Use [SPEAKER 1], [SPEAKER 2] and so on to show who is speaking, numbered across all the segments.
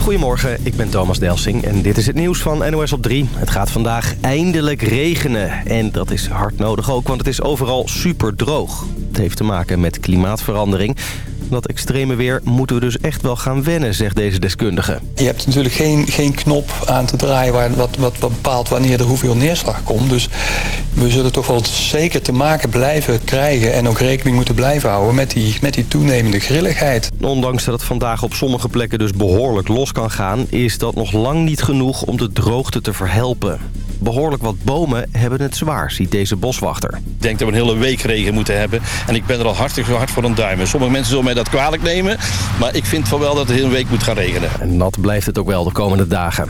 [SPEAKER 1] Goedemorgen, ik ben Thomas Delsing en dit is het nieuws van NOS op 3. Het gaat vandaag eindelijk regenen. En dat is hard nodig ook, want het is overal super droog. Het heeft te maken met klimaatverandering. Dat extreme weer moeten we dus echt wel gaan wennen, zegt deze deskundige.
[SPEAKER 2] Je hebt natuurlijk geen, geen knop aan te draaien waar, wat, wat, wat bepaalt wanneer er hoeveel neerslag komt. Dus we zullen toch wel zeker te maken blijven krijgen en ook rekening moeten blijven houden met die, met die toenemende grilligheid.
[SPEAKER 1] Ondanks dat het vandaag op sommige plekken dus behoorlijk los kan gaan... is dat nog lang niet genoeg om de droogte te verhelpen. Behoorlijk wat bomen hebben het zwaar, ziet deze boswachter.
[SPEAKER 3] Ik denk dat we een hele week regen moeten hebben. En ik ben er al hartstikke hard voor een duim. Sommige mensen zullen mij dat kwalijk nemen. Maar ik vind van wel dat het een hele week moet gaan regenen.
[SPEAKER 1] En nat blijft het ook wel de komende dagen.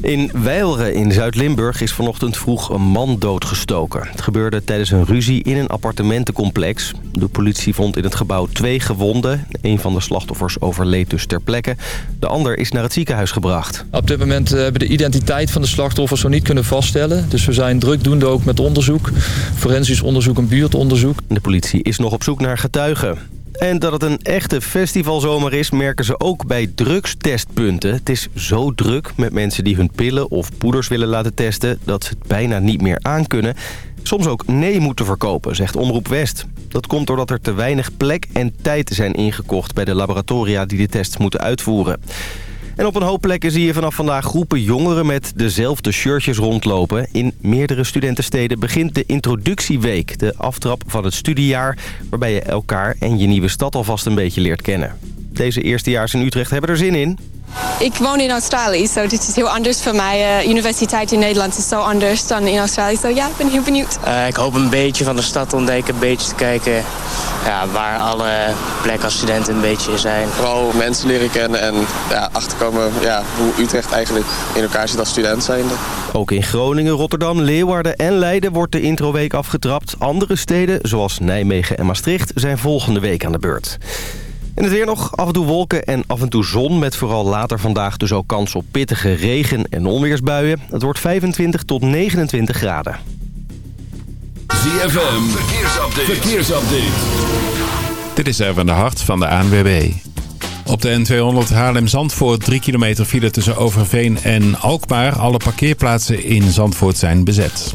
[SPEAKER 1] In Weileren in Zuid-Limburg is vanochtend vroeg een man doodgestoken. Het gebeurde tijdens een ruzie in een appartementencomplex. De politie vond in het gebouw twee gewonden. Een van de slachtoffers overleed dus ter plekke. De ander is naar het ziekenhuis gebracht.
[SPEAKER 4] Op dit moment hebben we de identiteit van de slachtoffers zo niet kunnen vaststellen. Dus we zijn drukdoende ook met onderzoek. Forensisch onderzoek en buurtonderzoek.
[SPEAKER 1] De politie is nog op zoek naar getuigen. En dat het een echte festivalzomer is, merken ze ook bij drugstestpunten. Het is zo druk met mensen die hun pillen of poeders willen laten testen... dat ze het bijna niet meer aankunnen. Soms ook nee moeten verkopen, zegt Omroep West. Dat komt doordat er te weinig plek en tijd zijn ingekocht... bij de laboratoria die de tests moeten uitvoeren. En op een hoop plekken zie je vanaf vandaag groepen jongeren met dezelfde shirtjes rondlopen. In meerdere studentensteden begint de introductieweek, de aftrap van het studiejaar... waarbij je elkaar en je nieuwe stad alvast een beetje leert kennen. Deze eerstejaars in Utrecht hebben er zin in.
[SPEAKER 5] Ik woon in Australië, so dit is heel anders voor mij. Uh, universiteit in Nederland is zo anders dan in Australië. So ja, ik ben heel benieuwd.
[SPEAKER 6] Uh, ik hoop een beetje van de stad te ontdekken, een beetje te kijken ja, waar alle plekken als studenten een beetje zijn.
[SPEAKER 7] Vooral mensen leren kennen en ja, achterkomen ja, hoe Utrecht eigenlijk in elkaar zit als student zijnde.
[SPEAKER 1] Ook in Groningen, Rotterdam, Leeuwarden en Leiden wordt de introweek afgetrapt. Andere steden, zoals Nijmegen en Maastricht, zijn volgende week aan de beurt. En het weer nog af en toe wolken en af en toe zon... met vooral later vandaag dus ook kans op pittige regen- en onweersbuien. Het wordt 25 tot 29 graden.
[SPEAKER 8] ZFM, verkeersupdate. verkeersupdate. Dit is even de hart van de ANWB. Op de N200 Haarlem-Zandvoort 3 kilometer file tussen Overveen en Alkmaar. Alle parkeerplaatsen in Zandvoort zijn bezet.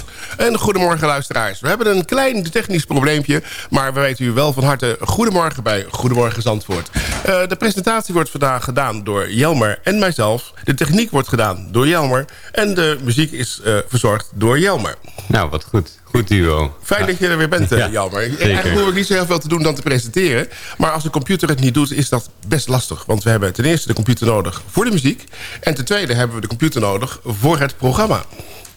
[SPEAKER 9] En goedemorgen luisteraars. We hebben een klein technisch probleempje, maar we weten u wel van harte goedemorgen bij Goedemorgen Zandvoort. Uh, de presentatie wordt vandaag gedaan door Jelmer en mijzelf. De techniek wordt gedaan door Jelmer en de muziek is uh, verzorgd door Jelmer.
[SPEAKER 10] Nou, wat goed. Goed duo.
[SPEAKER 9] Fijn dat je er weer bent, ja, Jelmer. Eigenlijk hoef ik niet zo heel veel te doen dan te presenteren. Maar als de computer het niet doet, is dat best lastig. Want we hebben ten eerste de computer nodig voor de muziek. En ten tweede hebben we de computer nodig voor het programma.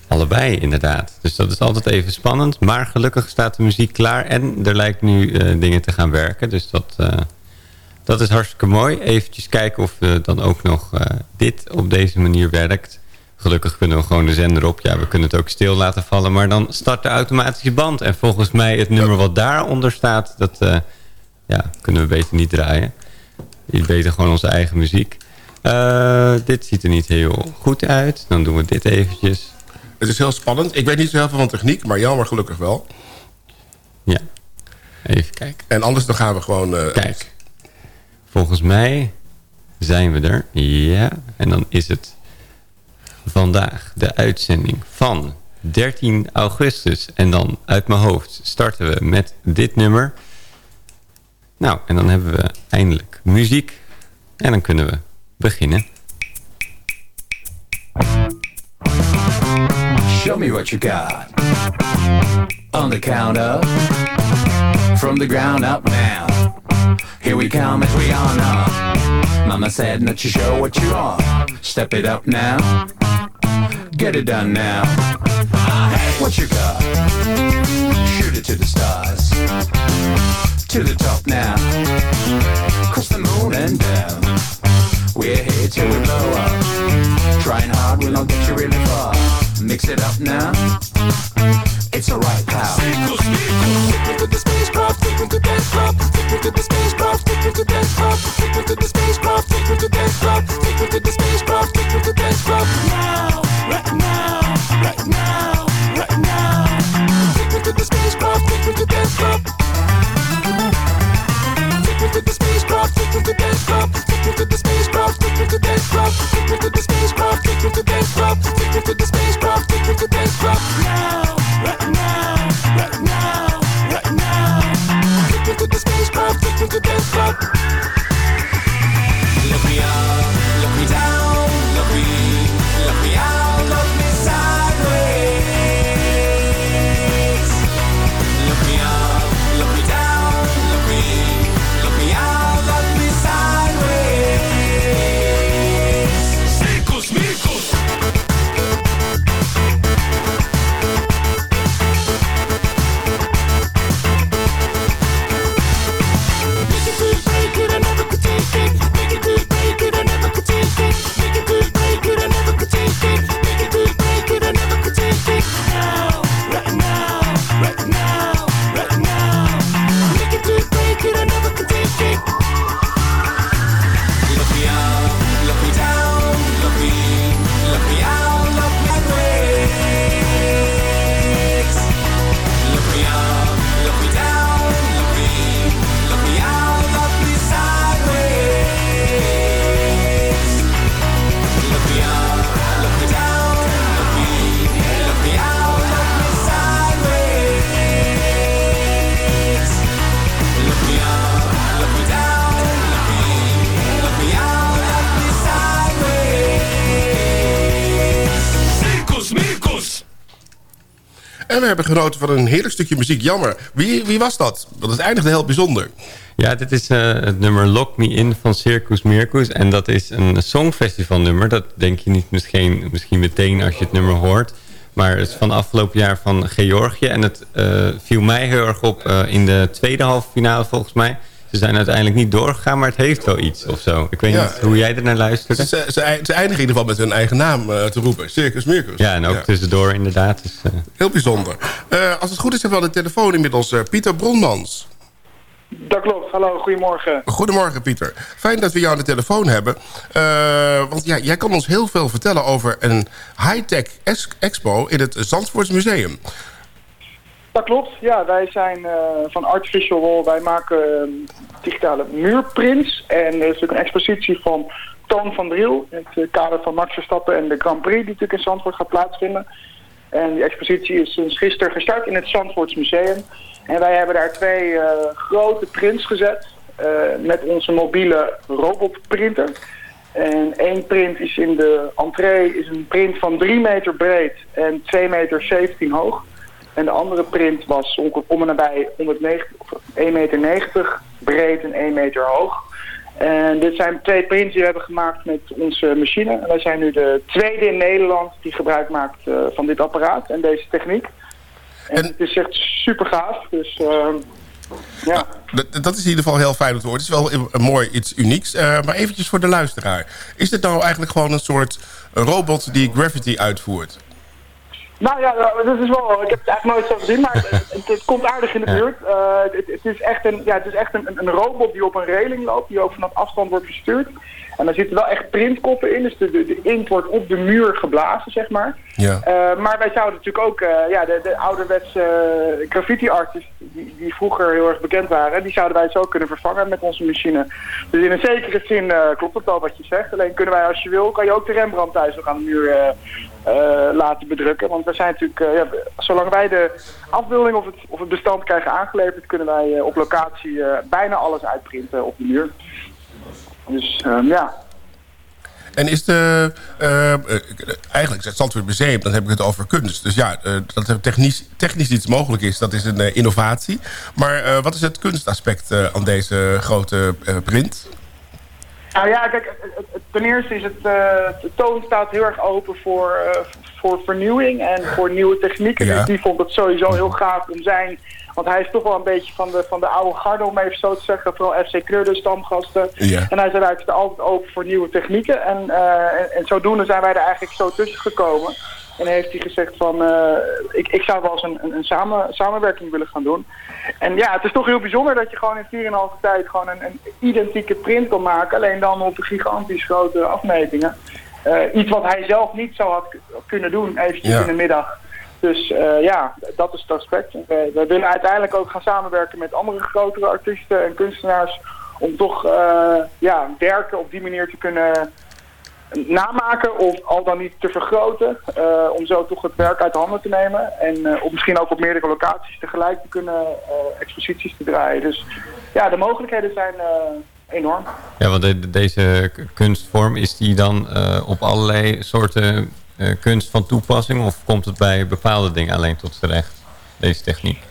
[SPEAKER 10] Allebei, inderdaad. Dus dat is altijd even spannend. Maar gelukkig staat de muziek klaar. En er lijkt nu uh, dingen te gaan werken. Dus dat, uh, dat is hartstikke mooi. Eventjes kijken of uh, dan ook nog dit op deze manier werkt. Gelukkig kunnen we gewoon de zender op. Ja, we kunnen het ook stil laten vallen. Maar dan start de automatische band. En volgens mij het nummer wat daaronder staat... dat ja, kunnen we beter niet draaien. Je beter gewoon onze eigen muziek. dit ziet er niet heel goed uit. Dan doen we dit eventjes.
[SPEAKER 9] Het is heel spannend. Ik weet niet zo heel veel van techniek, maar jammer gelukkig wel.
[SPEAKER 10] Ja, even kijken.
[SPEAKER 9] En anders dan gaan we gewoon... Uh,
[SPEAKER 10] Kijk, volgens mij zijn we er. Ja, en dan is het vandaag de uitzending van 13 augustus. En dan uit mijn hoofd starten we met dit nummer. Nou, en dan hebben we eindelijk muziek. En dan kunnen we beginnen.
[SPEAKER 11] Show me what you got. On the count. From the ground up now. Here we come as we on up. Mama said not you show what you are. Step it up now. Get it done now. What you got? Shoot it to the stars. To the top now. Cross the moon and down. We're here till we blow up. Trying hard will not get you really far. Mix it up now. It's alright, pal. Sequel, sequel. Take me to the spacecraft, take me to dance club. Take me to the spacecraft, take me to dance club. Take me to the spacecraft, take me to dance club. Take me to the spacecraft, take me to dance club. Now, right now, right now, right now. Take me to the spacecraft, take me to dance club. Take me to the spacecraft, take me to dance club. Take me to the spacecraft, take me to dance club. Take me to the spacecraft, take him to spacecraft, take him to the spacecraft, take him to spacecraft now.
[SPEAKER 9] Hebben genoten van een heerlijk stukje muziek. Jammer. Wie, wie was dat? Want het eindigde heel bijzonder.
[SPEAKER 10] Ja, dit is eh, het nummer Lock Me In van Circus Mircus. En dat is een songfestival nummer. Dat denk je niet misschien, misschien meteen als je het nummer hoort. Maar het is van afgelopen jaar van Georgië. En het eh, viel mij heel erg op eh, in de tweede halve finale volgens mij. Ze zijn uiteindelijk niet doorgegaan, maar het heeft wel iets of zo. Ik weet
[SPEAKER 9] Ja.
[SPEAKER 10] niet hoe jij er naar luisterde.
[SPEAKER 9] Ze, ze, ze eindigen in ieder geval met hun eigen naam eh, te roepen. Circus Mircus.
[SPEAKER 10] Ja, en ook tussendoor inderdaad. Dus, eh,
[SPEAKER 9] Heel bijzonder. Eh, als het goed is hebben we aan de telefoon inmiddels eh, Pieter Bronmans.
[SPEAKER 12] Dat klopt. Hallo, goedemorgen.
[SPEAKER 9] Goedemorgen Pieter. Fijn dat we jou aan de telefoon hebben. Eh, want ja, jij kan ons heel veel vertellen over een high-tech expo in het Zandvoorts Museum.
[SPEAKER 12] Dat klopt. Ja, wij zijn eh, van Artificial Wall. Wij maken eh, digitale muurprints. En er is natuurlijk een expositie van Toon van Driel. In het eh, kader van Max Verstappen en de Grand Prix die natuurlijk in Zandvoort gaat plaatsvinden. En die expositie is sinds gisteren gestart in het Zandvoorts Museum. En wij hebben daar twee eh, grote prints gezet. met onze mobiele robotprinter. En één print is in de entree is een print van 3 meter breed en 2 meter 17 hoog. En de andere print was om en nabij 190, of 1,90 meter breed en 1 meter hoog. En dit zijn twee prints die we hebben gemaakt met onze machine. En wij zijn nu de tweede in Nederland die gebruik maakt eh, van dit apparaat en deze techniek. En, het is echt super gaaf. Dus eh, ja.
[SPEAKER 9] Dat, dat is in ieder geval heel fijn om te horen. Het is wel een, een mooi iets unieks. Eh, maar eventjes voor de luisteraar. Is dit nou eigenlijk gewoon een soort robot die Gravity uitvoert?
[SPEAKER 12] Nou ja, nou, dat is wel. Ik heb het eigenlijk nooit zo gezien, maar het, het, het komt aardig in de buurt. Eh, het, het is echt, een, ja, het is echt een, een robot die op een reling loopt, die ook vanaf afstand wordt bestuurd. En daar zitten wel echt printkoppen in, dus de, de, de inkt wordt op de muur geblazen, zeg maar.
[SPEAKER 9] Ja.
[SPEAKER 12] Eh, maar wij zouden natuurlijk ook, eh, ja, de, de ouderwetse eh, graffiti artists die, die vroeger heel erg bekend waren, die zouden wij zo kunnen vervangen met onze machine. Dus in een zekere zin klopt het wel wat je zegt. Alleen kunnen wij als je wil, kan je ook de Rembrandt thuis nog aan de muur laten bedrukken. Want we zijn natuurlijk, ja, zolang wij de afbeelding of het, of het bestand krijgen aangeleverd, kunnen wij op locatie bijna alles uitprinten op de muur. Dus ehm, ja,
[SPEAKER 9] En is de... eh, eh, eigenlijk het Zandvoort Museum, dan heb ik het over kunst. Dus ja, eh, dat er technisch, technisch iets mogelijk is, dat is een innovatie. Maar wat is het kunstaspect aan deze grote print?
[SPEAKER 12] Nou ja, kijk, ten eerste is het, de toon staat heel erg open voor, voor vernieuwing en voor nieuwe technieken.
[SPEAKER 9] Ja.
[SPEAKER 12] Dus die vond het sowieso heel gaaf om zijn, want hij is toch wel een beetje van de, van de oude garde, om even zo te zeggen. Vooral FC Krudde, stamgasten.
[SPEAKER 9] Ja.
[SPEAKER 12] En hij zei, wij zijn altijd open voor nieuwe technieken. En, eh, en, en zodoende zijn wij er eigenlijk zo tussen gekomen. En heeft hij gezegd van, eh, ik, ik zou wel eens een, een, een samen, samenwerking willen gaan doen. En ja, het is toch heel bijzonder dat je gewoon in 4,5 tijd gewoon een, een identieke print kan maken. Alleen dan op gigantisch grote afmetingen. Eh, iets wat hij zelf niet zou had kunnen doen, eventjes
[SPEAKER 9] Ja.
[SPEAKER 12] in de middag. Dus eh, ja, dat is het aspect. We, willen uiteindelijk ook gaan samenwerken met andere grotere artiesten en kunstenaars om toch eh, ja, werken op die manier te kunnen namaken of al dan niet te vergroten. eh, om zo toch het werk uit de handen te nemen. En op misschien ook op meerdere locaties tegelijk te kunnen exposities te draaien. Dus ja, de mogelijkheden zijn enorm.
[SPEAKER 10] Ja, want de- deze kunstvorm, is die dan op allerlei soorten kunst van toepassing? Of komt het bij bepaalde dingen alleen tot z'n recht, deze techniek?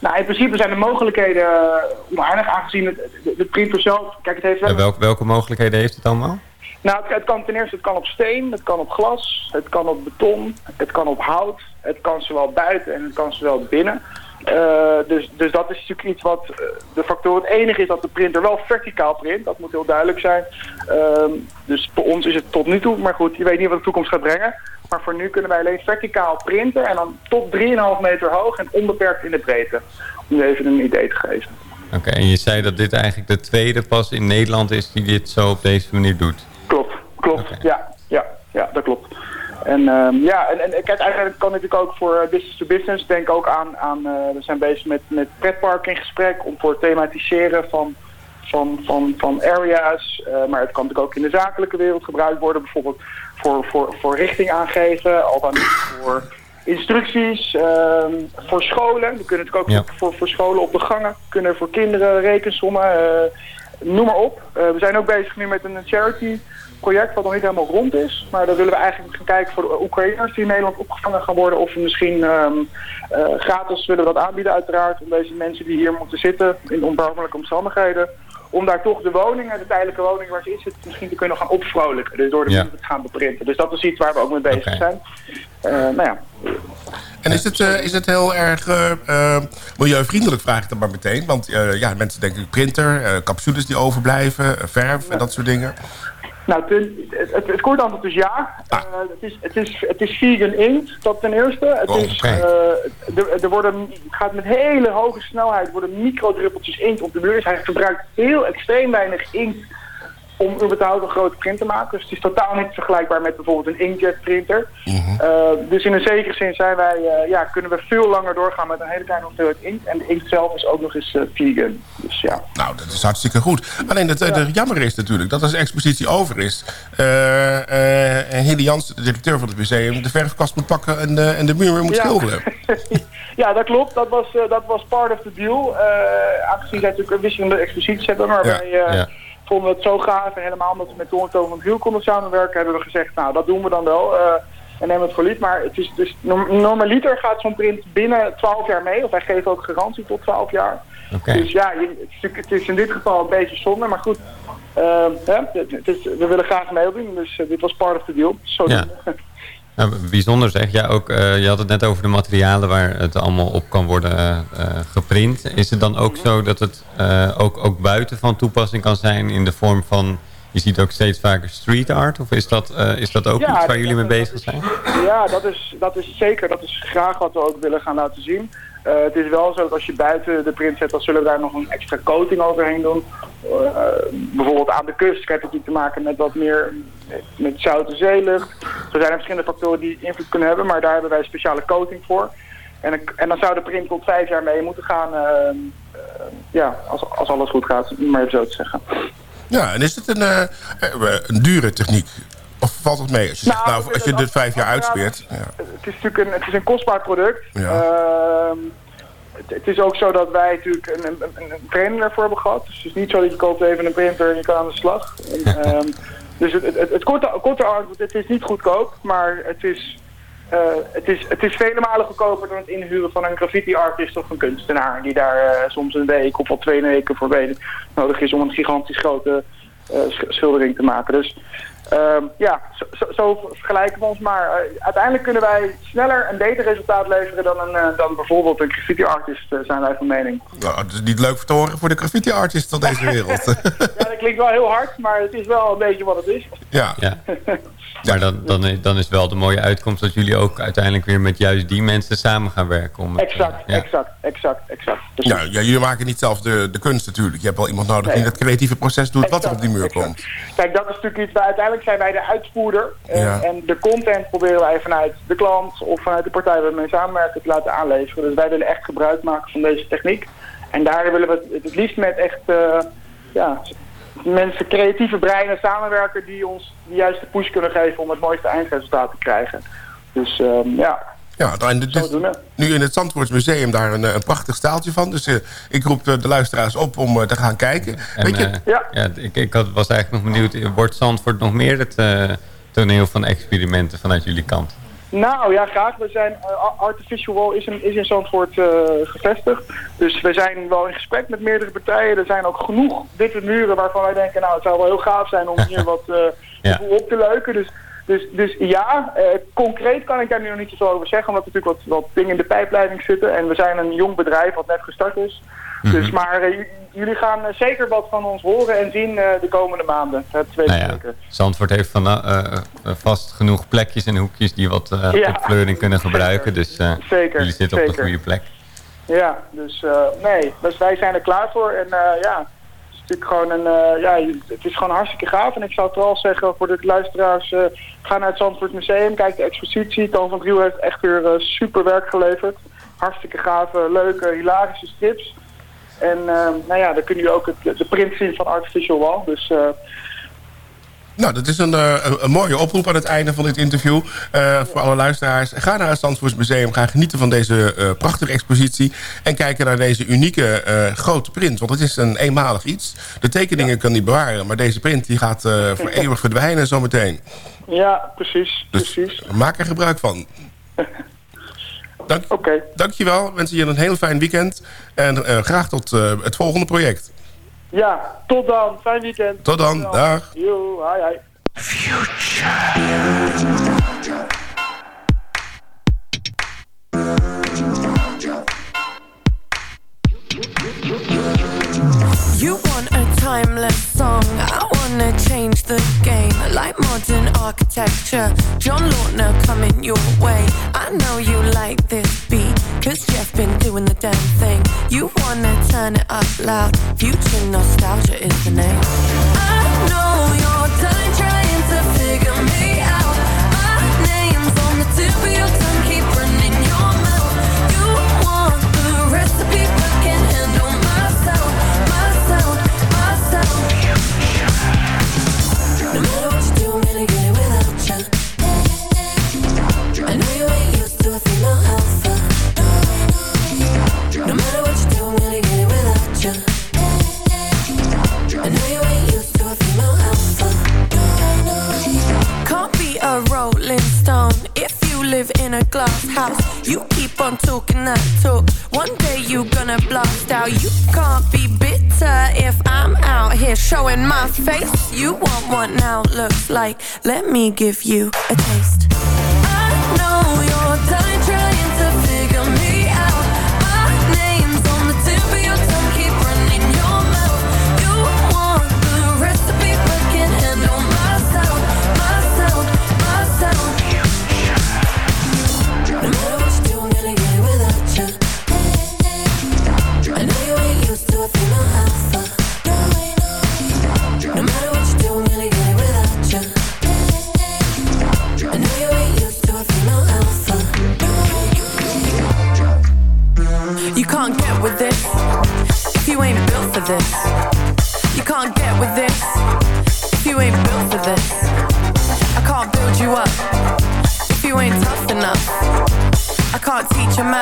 [SPEAKER 12] Nou, in principe zijn de mogelijkheden eh, oneindig aangezien het, de, de printer zelf... Kijk, het heeft wel...
[SPEAKER 10] En welke, welke mogelijkheden heeft het allemaal?
[SPEAKER 12] Nou, het, het kan ten eerste het kan op steen, het kan op glas, het kan op beton, het kan op hout, het kan zowel buiten en het kan zowel binnen. Eh, dus, dus dat is natuurlijk iets wat eh, de factor. Het enige is dat de printer wel verticaal print, dat moet heel duidelijk zijn. Ehm, dus voor ons is het tot nu toe, maar goed, je weet niet wat de toekomst gaat brengen. Maar voor nu kunnen wij alleen verticaal printen en dan tot 3,5 meter hoog en onbeperkt in de breedte. Om je even een idee te geven.
[SPEAKER 10] Oké, en je zei dat dit eigenlijk de tweede pas in Nederland is die dit zo op deze manier doet.
[SPEAKER 12] Klopt, klopt. Ja. En ehm, ja, en, en kijk, eigenlijk kan natuurlijk ook voor eh, business to business. Denk ook aan, aan eh, we zijn bezig met, met pretparken in gesprek om voor het thematiseren van, van, van, van areas. Eh, maar het kan natuurlijk ook in de zakelijke wereld gebruikt worden. Bijvoorbeeld voor, voor, voor richting aangeven, al dan niet voor instructies. ehm, voor scholen, we kunnen natuurlijk ook
[SPEAKER 10] Ja.
[SPEAKER 12] voor, voor scholen op de gangen. Kunnen voor kinderen rekensommen, eh, noem maar op. We zijn ook bezig nu met een charity project wat nog niet helemaal rond is. Maar daar willen we eigenlijk gaan kijken voor de Oekraïners die in Nederland opgevangen gaan worden. Of we misschien ehm, eh, gratis willen we dat aanbieden uiteraard. Om deze mensen die hier moeten zitten in onbarmelijke omstandigheden. Om daar toch de woningen, de tijdelijke woningen waar ze in zitten, misschien te kunnen gaan opvrolijken. Dus door de
[SPEAKER 9] Ja.
[SPEAKER 12] te gaan beprinten. Dus dat is iets waar we ook mee bezig zijn. Eh, nou ja,
[SPEAKER 9] En is het, eh, is het heel erg eh, milieuvriendelijk, vraag ik dan maar meteen. Want ja, mensen denken printer, capsules die overblijven, verf en dat soort dingen.
[SPEAKER 12] Nou, ten- het, het, het korte antwoord is ja.
[SPEAKER 9] Ah.
[SPEAKER 12] Eh, het, is, het, is, het is vegan inkt, dat ten eerste. Het,
[SPEAKER 9] Oh,
[SPEAKER 12] is, eh, er, er worden, het gaat met hele hoge snelheid worden microdruppeltjes inkt op de muur. Dus hij gebruikt heel extreem weinig inkt om überhaupt een grote print te maken. Dus het is totaal niet vergelijkbaar met bijvoorbeeld een inkjet printer. Eh, dus in een zekere zin zijn wij, eh, ja, kunnen we veel langer doorgaan met een hele kleine hoeveelheid inkt. En de inkt zelf is ook nog eens eh, vegan. Dus ja.
[SPEAKER 9] Nou, dat is hartstikke goed. Alleen het jammer is natuurlijk dat als de expositie over is... Hille Jans, de directeur van het museum, de verfkast moet pakken en, de- en de muur moet
[SPEAKER 12] Ja.
[SPEAKER 9] schilderen.
[SPEAKER 12] Ja, dat klopt. Dat was, dat was part of the deal. Aangezien zij natuurlijk een wisselende exposities hebben. Maar
[SPEAKER 9] Ja,
[SPEAKER 12] wij vonden het zo gaaf. En helemaal omdat we met Toon van Driel konden samenwerken. Hebben we gezegd, nou dat doen we dan wel. eh, en nemen het voor lief. Maar het is dus, norm- normaliter gaat zo'n print binnen 12 jaar mee. Of wij geven ook garantie tot 12 jaar. Dus ja, het is, natuurlijk- het is in dit geval een beetje zonde. Maar goed, eh, hè, het, is, we willen graag meedoen. Dus eh, dit was part of the deal. Zo
[SPEAKER 10] Ja. Nou, bijzonder zeg. Ja, ook, eh, je had het net over de materialen waar het allemaal op kan worden eh, eh, geprint. Is het dan ook zo dat het ook, ook buiten van toepassing kan zijn in de vorm van... Je ziet ook steeds vaker street art. Of is dat, is dat ook
[SPEAKER 12] Ja,
[SPEAKER 10] iets waar jullie mee bezig zijn?
[SPEAKER 12] Ja, dat is, dat is zeker. Dat is graag wat we ook willen gaan laten zien. Eh, het is wel zo dat als je buiten de print zet, dan zullen we daar nog een extra coating overheen doen. Eh, bijvoorbeeld aan de kust krijgt het niet te maken met wat meer met, zoute zeelucht. Zo zijn er verschillende factoren die invloed kunnen hebben, maar daar hebben wij speciale coating voor. En, en dan zou de print tot vijf jaar mee moeten gaan, eh, ja, als, als alles goed gaat, maar even zo te zeggen.
[SPEAKER 9] Ja, en is het een, een dure techniek? Of valt het mee? Als je, zegt,
[SPEAKER 12] Nou,
[SPEAKER 9] nou, als je dit vijf jaar uitspeert... Ja.
[SPEAKER 12] Het is natuurlijk een, het is een kostbaar product.
[SPEAKER 9] Ja.
[SPEAKER 12] Ehm, het, het is ook zo dat wij natuurlijk een, een, een, training ervoor hebben gehad. Dus het is niet zo dat je koopt even een printer en je kan aan de slag. En, ehm, dus het, het, het, het korte, korte het is niet goedkoop, maar het is, eh, het, is, het is vele malen goedkoper dan het inhuren van een graffiti artist of een kunstenaar. Die daar eh, soms een week of al twee weken voor nodig is om een gigantisch grote eh, sch- schildering te maken. Dus ja, zo, zo, vergelijken we ons maar. Eh, uiteindelijk kunnen wij sneller een beter resultaat leveren dan, een, eh, dan bijvoorbeeld een graffiti artist, eh, zijn wij van mening.
[SPEAKER 9] Nou, het is niet leuk voor te horen voor de graffiti artists van deze wereld.
[SPEAKER 12] Ja, dat klinkt wel heel hard, maar het is wel een beetje wat het is.
[SPEAKER 9] ja.
[SPEAKER 10] Ja. Maar dan, dan, is- dan is wel de mooie uitkomst dat jullie ook uiteindelijk weer met juist die mensen samen gaan werken. Om het,
[SPEAKER 12] Exact,
[SPEAKER 10] ja.
[SPEAKER 12] exact, exact, exact.
[SPEAKER 9] Ja, ja, jullie maken niet zelf de, de kunst natuurlijk. Je hebt wel iemand nodig die
[SPEAKER 12] Nee.
[SPEAKER 9] dat creatieve proces doet wat er op die muur
[SPEAKER 12] Exact.
[SPEAKER 9] komt.
[SPEAKER 12] Kijk, dat is natuurlijk iets, waar uiteindelijk zijn wij de uitvoerder. En,
[SPEAKER 9] Ja.
[SPEAKER 12] en de content proberen wij vanuit de klant of vanuit de partij waar we mee samenwerken te laten aanleveren. Dus wij willen echt gebruik maken van deze techniek. En daar willen we het, het liefst met echt, eh, ja, mensen, creatieve breinen samenwerken die ons de juiste push kunnen geven om het mooiste eindresultaat te krijgen. Dus ehm, ja,
[SPEAKER 9] Ja, en dit is nu in het Zandvoortsmuseum daar een, eh, een prachtig staaltje van. Dus eh, ik roep de, de luisteraars op om eh, te gaan kijken.
[SPEAKER 10] En,
[SPEAKER 9] Weet je,
[SPEAKER 10] ja. ik, ik had, was eigenlijk nog benieuwd, wordt Zandvoort nog meer het eh, toneel van experimenten vanuit jullie kant?
[SPEAKER 12] Nou ja, graag. We zijn, eh, Artificial Wall is in, is in Zandvoort eh, gevestigd. Dus we zijn wel in gesprek met meerdere partijen. Er zijn ook genoeg witte muren waarvan wij denken... nou, het zou wel heel gaaf zijn om hier wat eh,
[SPEAKER 10] Ja.
[SPEAKER 12] op te leuken. Dus, dus, dus ja, concreet kan ik daar nu nog niet zoveel over zeggen... omdat er natuurlijk wat, wat dingen in de pijpleiding zitten. En we zijn een jong bedrijf wat net gestart is.
[SPEAKER 10] Mhm.
[SPEAKER 12] Dus, maar eh, jullie gaan eh, zeker wat van ons horen en zien eh, de komende maanden. Het tweede
[SPEAKER 10] Nou ja,
[SPEAKER 12] zeker.
[SPEAKER 10] Zandvoort heeft van, vast genoeg plekjes en hoekjes die wat
[SPEAKER 12] Ja.
[SPEAKER 10] kunnen gebruiken. Dus
[SPEAKER 12] Zeker,
[SPEAKER 10] jullie zitten op de goede plek.
[SPEAKER 12] Ja, dus nee, dus wij zijn er klaar voor. En ja, het is natuurlijk gewoon een, ja, het is gewoon hartstikke gaaf. En ik zou vooral zeggen voor de luisteraars, eh, ga naar het Zandvoort Museum, kijk de expositie. Toon van Driel heeft echt weer super werk geleverd. Hartstikke gave, leuke, hilarische strips. En eh, nou ja, dan kun je ook het, de print zien van Artificial Wall. Dus eh,
[SPEAKER 9] Nou, dat is een, eh, een, een mooie oproep aan het einde van dit interview. eh, voor alle luisteraars. Ga naar het Zandvoorts Museum. Ga genieten van deze prachtige expositie. En kijken naar deze unieke grote print. Want het is een eenmalig iets. De tekeningen kan niet bewaren. Maar deze print die gaat voor eeuwig verdwijnen zometeen.
[SPEAKER 12] ja, precies,
[SPEAKER 9] Dus
[SPEAKER 12] precies.
[SPEAKER 9] maak er gebruik van. Dank, Dankjewel. Ik wens je een heel fijn weekend. En eh, graag tot eh, het volgende project.
[SPEAKER 12] Ja, tot dan. Fijn weekend.
[SPEAKER 9] Tot dan. Dag.
[SPEAKER 12] Yo, hi, hi.
[SPEAKER 13] You want a timeless song, I wanna change the game. Like modern architecture, John Lautner coming your way. I know you like this beat, cause Jeff been doing the damn thing. You wanna turn it up loud, future nostalgia is the name. I know you're done in a glass house. You keep on talking that talk. One day you gonna blast out. You can't be bitter if I'm out here showing my face. You want what now looks like. Let me give you a taste. I know you're done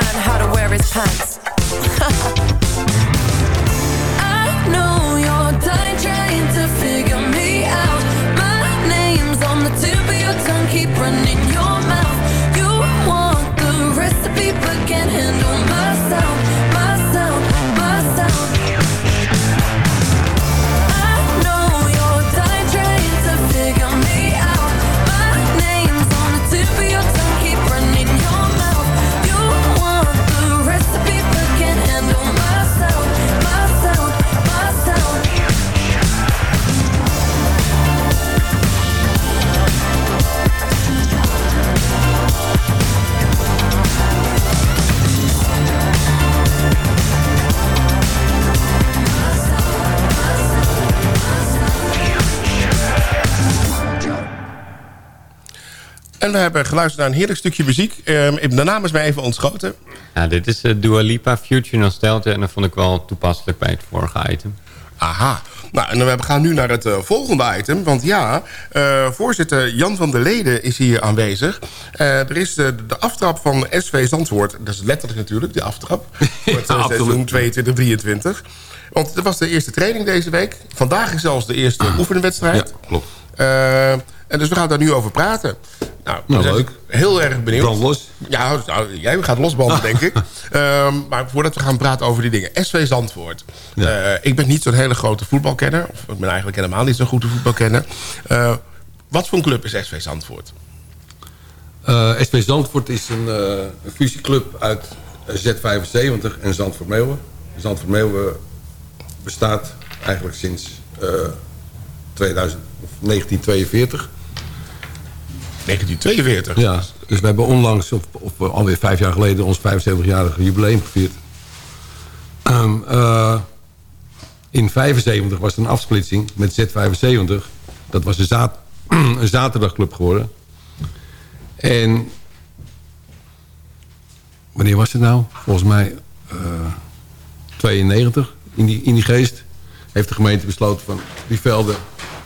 [SPEAKER 13] man how to wear his pants.
[SPEAKER 9] En we hebben geluisterd naar een heerlijk stukje muziek. Ehm, de naam is mij even ontschoten.
[SPEAKER 10] Ja, dit is eh, Dua Lipa, Future Nostalgia. En dat vond ik wel toepasselijk bij het vorige item.
[SPEAKER 9] Aha. Nou, en we gaan nu naar het eh, volgende item. Want ja, eh, voorzitter Jan van der Leden is hier aanwezig. Er is de, de aftrap van SV Zandvoort. Dat is letterlijk natuurlijk, de aftrap. Voor het seizoen 22-23. Want er was de eerste training deze week. Vandaag is zelfs de eerste oefenwedstrijd.
[SPEAKER 14] Ja, klopt.
[SPEAKER 9] En dus we gaan daar nu over praten. Nou,
[SPEAKER 14] Nou, leuk.
[SPEAKER 9] Heel erg benieuwd.
[SPEAKER 14] Brand los.
[SPEAKER 9] Ja, nou, jij gaat losbanden, denk ik. Ehm, maar voordat we gaan praten over die dingen. SV Zandvoort. Eh, ik ben niet zo'n hele grote voetbalkenner. Of ik ben eigenlijk helemaal niet zo'n goede voetbalkenner. Eh, wat voor een club is SV Zandvoort?
[SPEAKER 14] SV Zandvoort is een, een fusieclub uit eh, Z75 en Zandvoort Meeuwen. Zandvoort Meeuwen bestaat eigenlijk sinds eh, 2000, of 1942.
[SPEAKER 9] 1942?
[SPEAKER 14] Ja, dus we hebben onlangs, of, of alweer vijf jaar geleden... ons 75-jarige jubileum gevierd. Ehm, eh, in 75 was er een afsplitsing met Z75. Dat was een, een zaterdagclub geworden. En wanneer was het nou? Volgens mij eh 92 in die, in geest. Heeft de gemeente besloten van die velden,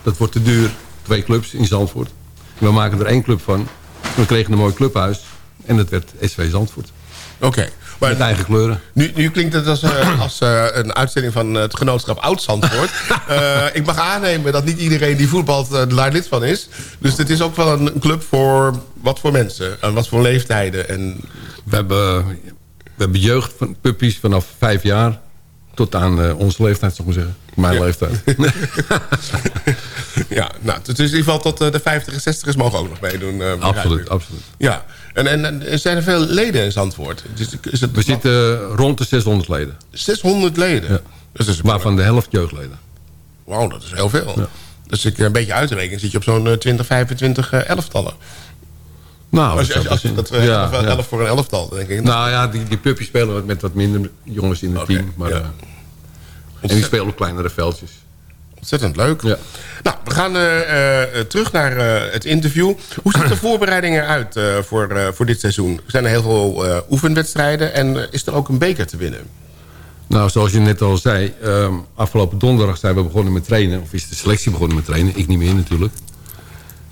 [SPEAKER 14] dat wordt te duur. Twee clubs in Zandvoort. We maken er één club van. We kregen een mooi clubhuis. En dat werd SV Zandvoort.
[SPEAKER 9] Oké.
[SPEAKER 14] Met eigen kleuren.
[SPEAKER 9] Nu, nu klinkt het als, eh, als eh, een uitzending van het genootschap Oud-Zandvoort. Eh, ik mag aannemen dat niet iedereen die voetbalt daar lid van is. Dus dit is ook wel een, een club voor wat voor mensen. En wat voor leeftijden. En...
[SPEAKER 14] We, hebben, we hebben jeugd van puppies vanaf vijf jaar. Tot aan eh, onze leeftijd, zou ik maar zeggen. Mijn
[SPEAKER 9] Ja.
[SPEAKER 14] leeftijd.
[SPEAKER 9] ja, nou, dus in ieder geval tot eh, de 50 en 60 mogen ook nog meedoen. begrijp
[SPEAKER 14] absoluut, absoluut.
[SPEAKER 9] Ja, en, en, en zijn er veel leden in Zandvoort? Dus is het
[SPEAKER 14] We zitten rond de 600 leden.
[SPEAKER 9] 600 leden?
[SPEAKER 14] Ja.
[SPEAKER 9] Dus is
[SPEAKER 14] Waarvan de helft jeugdleden.
[SPEAKER 9] Wauw, dat is heel veel. Dus ik een beetje uitreken, zit je op zo'n eh, 20, 25 eh, elftallen.
[SPEAKER 14] Nou,
[SPEAKER 9] als je, als je, als je dat eh,
[SPEAKER 14] ja,
[SPEAKER 9] elf,
[SPEAKER 14] ja.
[SPEAKER 9] elf voor een elftal, denk ik.
[SPEAKER 14] Nou ja, die, die spelen met wat minder jongens in het team. Maar, eh, en die spelen op kleinere veldjes.
[SPEAKER 9] Ontzettend leuk.
[SPEAKER 14] Ja.
[SPEAKER 9] Nou, we gaan eh, eh, terug naar het interview. Hoe ziet de voorbereiding eruit voor, voor dit seizoen? Er zijn er heel veel oefenwedstrijden en is er ook een beker te winnen?
[SPEAKER 14] Nou, zoals je net al zei, ehm, afgelopen donderdag zijn we begonnen met trainen. Of is de selectie begonnen met trainen. Ik niet meer natuurlijk.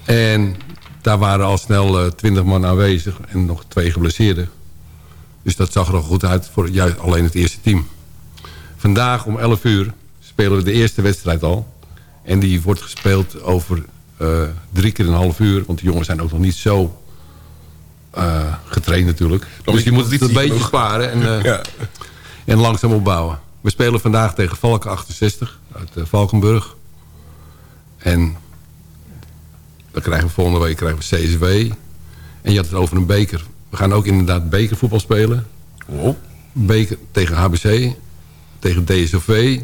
[SPEAKER 14] En daar waren al snel eh, twintig man aanwezig en nog twee geblesseerden. Dus dat zag er al goed uit voor juist alleen het eerste team. Vandaag om 11 uur spelen we de eerste wedstrijd al. En die wordt gespeeld over eh, drie keer een half uur. Want de jongens zijn ook nog niet zo eh, getraind natuurlijk.
[SPEAKER 9] Dan
[SPEAKER 14] dus je
[SPEAKER 9] die
[SPEAKER 14] moet het een beetje
[SPEAKER 9] genoeg.
[SPEAKER 14] sparen en,
[SPEAKER 9] Ja.
[SPEAKER 14] en langzaam opbouwen. We spelen vandaag tegen Valken 68 uit Valkenburg. En dan krijgen we volgende week krijgen we CSW. En je had het over een beker. We gaan ook inderdaad bekervoetbal spelen. Beker tegen HBC, tegen DSOV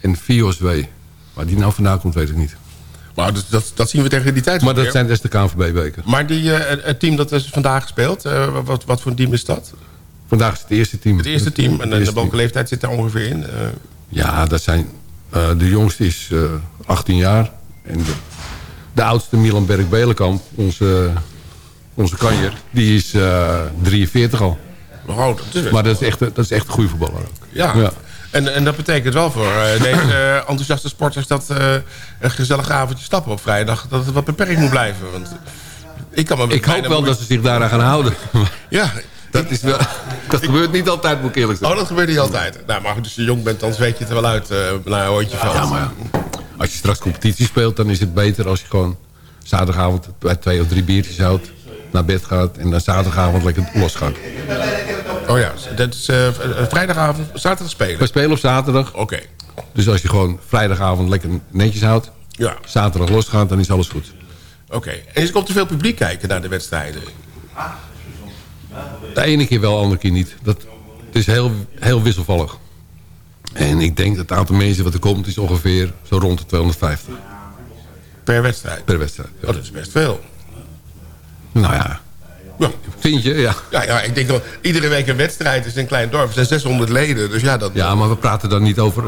[SPEAKER 14] en VOSW. Waar die nou vandaan komt, weet ik niet.
[SPEAKER 9] Maar dat, dat, dat zien we tegen die tijd
[SPEAKER 14] Maar dat
[SPEAKER 9] weer.
[SPEAKER 14] zijn dus de KNVB-beker.
[SPEAKER 9] Maar die, eh, het- team dat is vandaag gespeeld, eh, wat, wat voor een team is dat?
[SPEAKER 14] Vandaag is het eerste team.
[SPEAKER 9] Het eerste team. En,
[SPEAKER 14] Het
[SPEAKER 9] en
[SPEAKER 14] eerste
[SPEAKER 9] welke leeftijd zit daar ongeveer in? Eh,
[SPEAKER 14] Ja, dat zijn... eh, de jongste is eh 18 jaar. En de, de oudste, Milan Berg-Belenkamp, onze, onze kanjer... die is eh 43 al.
[SPEAKER 9] oh, dat is
[SPEAKER 14] Maar dat is echt, dat is echt een goede voetballer ook.
[SPEAKER 9] Ja. En, en dat betekent wel voor eh, deze eh, enthousiaste sporters... dat eh, een gezellig avondje stappen op vrijdag... dat het wat beperkt moet blijven. Want ik kan me
[SPEAKER 14] Ik hoop wel dat ze zich daaraan gaan houden.
[SPEAKER 9] Ja.
[SPEAKER 14] Dat, is wel, dat gebeurt niet altijd, moet ik eerlijk
[SPEAKER 9] Oh, dat gebeurt niet altijd. Nou, maar goed, als je jong bent, dan weet je het er wel uit... eh naar een hondje.
[SPEAKER 14] Ja, maar ja. Als je straks competitie speelt, dan is het beter als je gewoon zaterdagavond bij twee of drie biertjes houdt, naar bed gaat en dan zaterdagavond lekker los gaat.
[SPEAKER 9] Oh ja, dat is eh, vrijdagavond, zaterdag spelen.
[SPEAKER 14] We spelen op zaterdag.
[SPEAKER 9] Oké.
[SPEAKER 14] Dus als je gewoon vrijdagavond lekker netjes houdt,
[SPEAKER 9] Ja.
[SPEAKER 14] zaterdag losgaat, dan is alles goed.
[SPEAKER 9] Oké. En is er komt te veel publiek kijken naar de wedstrijden?
[SPEAKER 14] De ene keer wel, de andere keer niet. Dat, het is heel, heel wisselvallig. En ik denk dat het aantal mensen wat er komt is ongeveer zo rond de 250
[SPEAKER 9] Per wedstrijd?
[SPEAKER 14] per wedstrijd. Ja.
[SPEAKER 9] Oh, dat is best veel.
[SPEAKER 14] Nou ja,
[SPEAKER 9] Ja.
[SPEAKER 14] vind je? Ja.
[SPEAKER 9] Ja, ja, ik denk dat iedere week een wedstrijd is in een klein dorp. Er zijn 600 leden, dus ja, dat...
[SPEAKER 14] Ja, maar we praten dan niet over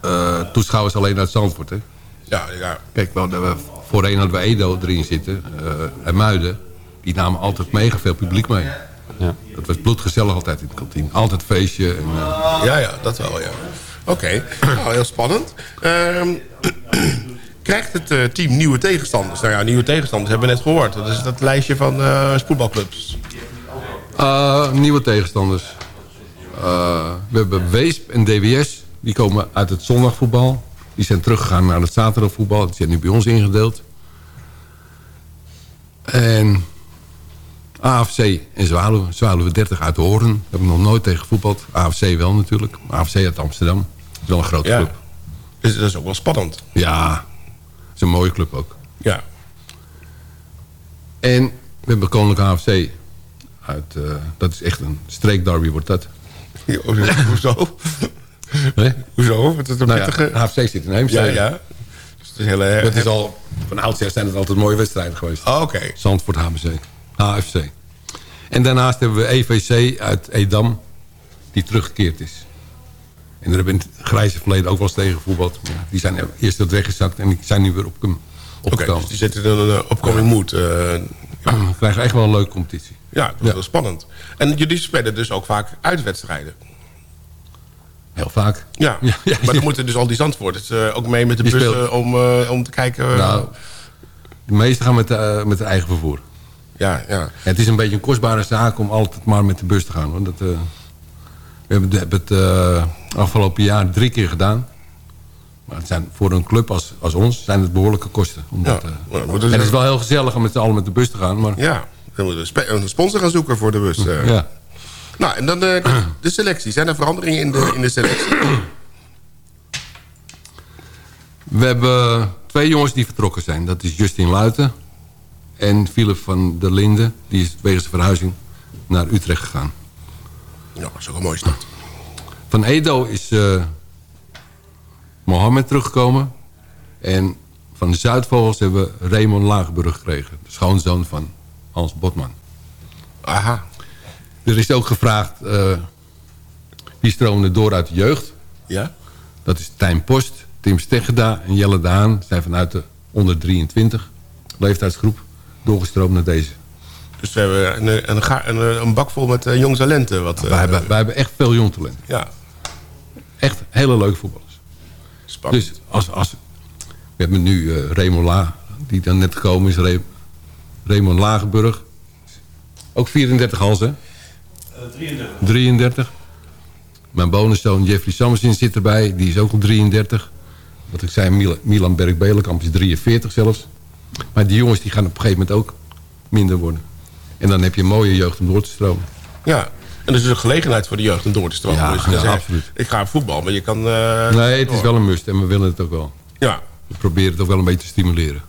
[SPEAKER 14] eh, toeschouwers alleen uit Zandvoort. Hè?
[SPEAKER 9] Ja, ja.
[SPEAKER 14] Kijk, wel, we, voorheen hadden we Edo erin zitten. eh en Muiden. Die namen altijd mega veel publiek mee.
[SPEAKER 10] Ja.
[SPEAKER 14] Dat was bloedgezellig altijd in de kantine. Altijd feestje. En, eh,
[SPEAKER 9] Ja, ja, dat wel, ja. Oké, nou, heel spannend. Ehm, krijgt het eh, team nieuwe tegenstanders? Nou ja, nieuwe tegenstanders hebben we net gehoord. Dat is dat lijstje van eh voetbalclubs.
[SPEAKER 14] Uh, nieuwe tegenstanders. Uh, we hebben Weesp en DWS. Die komen uit het zondagvoetbal. Die zijn teruggegaan naar het zaterdagvoetbal. Die zijn nu bij ons ingedeeld. En AFC en Zwaluwe. Zwaluwe 30 uit de Hoorn. Daar hebben we nog nooit tegen gevoetbald. AFC wel natuurlijk. AFC uit Amsterdam. Dat is wel een grote
[SPEAKER 9] Ja.
[SPEAKER 14] club.
[SPEAKER 9] Dus dat is ook wel spannend.
[SPEAKER 14] Ja, dat is een mooie club ook.
[SPEAKER 9] Ja.
[SPEAKER 14] En we hebben Koninklijke AFC. Uit, eh, dat is echt een streekderby wordt dat.
[SPEAKER 9] Hoezo?
[SPEAKER 14] Nee?
[SPEAKER 9] Hoezo? Het is een
[SPEAKER 14] Nou ja. AFC zit in Heemstede.
[SPEAKER 9] Ja, ja. Dus het is heel.
[SPEAKER 14] Het is al, van oudsher zijn het altijd mooie wedstrijden geweest.
[SPEAKER 9] Oh, Oké.
[SPEAKER 14] Zandvoort HBC. HFC. En daarnaast hebben we EVC uit Edam. Die teruggekeerd is. En daar hebben we in het grijze verleden ook wel eens tegen. Maar ja, die zijn eerst wat weggezakt en die zijn nu weer op
[SPEAKER 9] Oké, dus die zitten in een uh, opkoming moed. eh,
[SPEAKER 14] We krijgen echt wel een leuke competitie.
[SPEAKER 9] ja, dat is wel spannend. En jullie spelen dus ook vaak uitwedstrijden.
[SPEAKER 14] Heel vaak.
[SPEAKER 9] Ja,
[SPEAKER 14] Ja, ja,
[SPEAKER 9] maar dan moeten dus al die Zandvoorters eh, ook mee met de
[SPEAKER 14] Die
[SPEAKER 9] bussen
[SPEAKER 14] speelt-
[SPEAKER 9] om, eh, om te kijken... eh,
[SPEAKER 14] Nou, de meesten gaan met, eh, met het eigen vervoer.
[SPEAKER 9] Ja, ja.
[SPEAKER 14] En het is een beetje een kostbare zaak om altijd maar met de bus te gaan. Hoor. Dat, eh, we hebben het eh, afgelopen jaar drie keer gedaan. Maar het zijn, voor een club als, als ons zijn het behoorlijke kosten. Omdat,
[SPEAKER 9] Ja,
[SPEAKER 14] eh,
[SPEAKER 9] moeten
[SPEAKER 14] en het is wel heel gezellig om met z'n allen met de bus te gaan. Maar
[SPEAKER 9] Ja, dan moeten we spe- een sponsor gaan zoeken voor de bus.
[SPEAKER 14] ja.
[SPEAKER 9] Nou, en dan de, de selectie. Zijn er veranderingen in de, in de selectie?
[SPEAKER 14] We hebben twee jongens die vertrokken zijn. Dat is Justin Luiten en Philip van der Linden. Die is wegens verhuizing naar Utrecht gegaan.
[SPEAKER 9] Ja, dat is ook een mooie start.
[SPEAKER 14] Van Edo is eh Mohammed teruggekomen. En van de Zuidvogels hebben we Raymond Lagenburg gekregen. De schoonzoon van Hans Botman.
[SPEAKER 9] Aha.
[SPEAKER 14] Er is ook gevraagd... eh wie stroomde door uit de jeugd.
[SPEAKER 9] Ja?
[SPEAKER 14] Dat is Tijn Post, Tim Steggeda en Jelle Daan. zijn vanuit de onder 23 leeftijdsgroep doorgestroomd naar deze.
[SPEAKER 9] Dus we hebben een, een, ga- een, een bak vol met eh, jong talenten. Wat,
[SPEAKER 14] wij,
[SPEAKER 9] eh,
[SPEAKER 14] hebben, wij hebben echt veel jong talent.
[SPEAKER 9] Ja,
[SPEAKER 14] Echt hele leuke voetballers.
[SPEAKER 9] spannend.
[SPEAKER 14] Dus als, als, we hebben nu Raymond La, die dan net gekomen is. Re- Raymond Lagenburg. Ook 34 hals, hè?
[SPEAKER 15] 33.
[SPEAKER 14] 33. Mijn bonuszoon Jeffrey Sammersin zit erbij. Die is ook al 33. Wat ik zei, Mil- Milan Berg-Belenkamp is 43 zelfs. Maar die jongens die gaan op een gegeven moment ook minder worden. En dan heb je een mooie jeugd om door te stromen.
[SPEAKER 9] Ja, en er is een gelegenheid voor de jeugd om door te stromen.
[SPEAKER 14] Ja,
[SPEAKER 9] dus
[SPEAKER 14] ja, absoluut.
[SPEAKER 9] Ik ga voetbal, maar je kan... eh,
[SPEAKER 14] nee, het is wel een must en we willen het ook wel.
[SPEAKER 9] Ja.
[SPEAKER 14] We proberen het ook wel een beetje te stimuleren.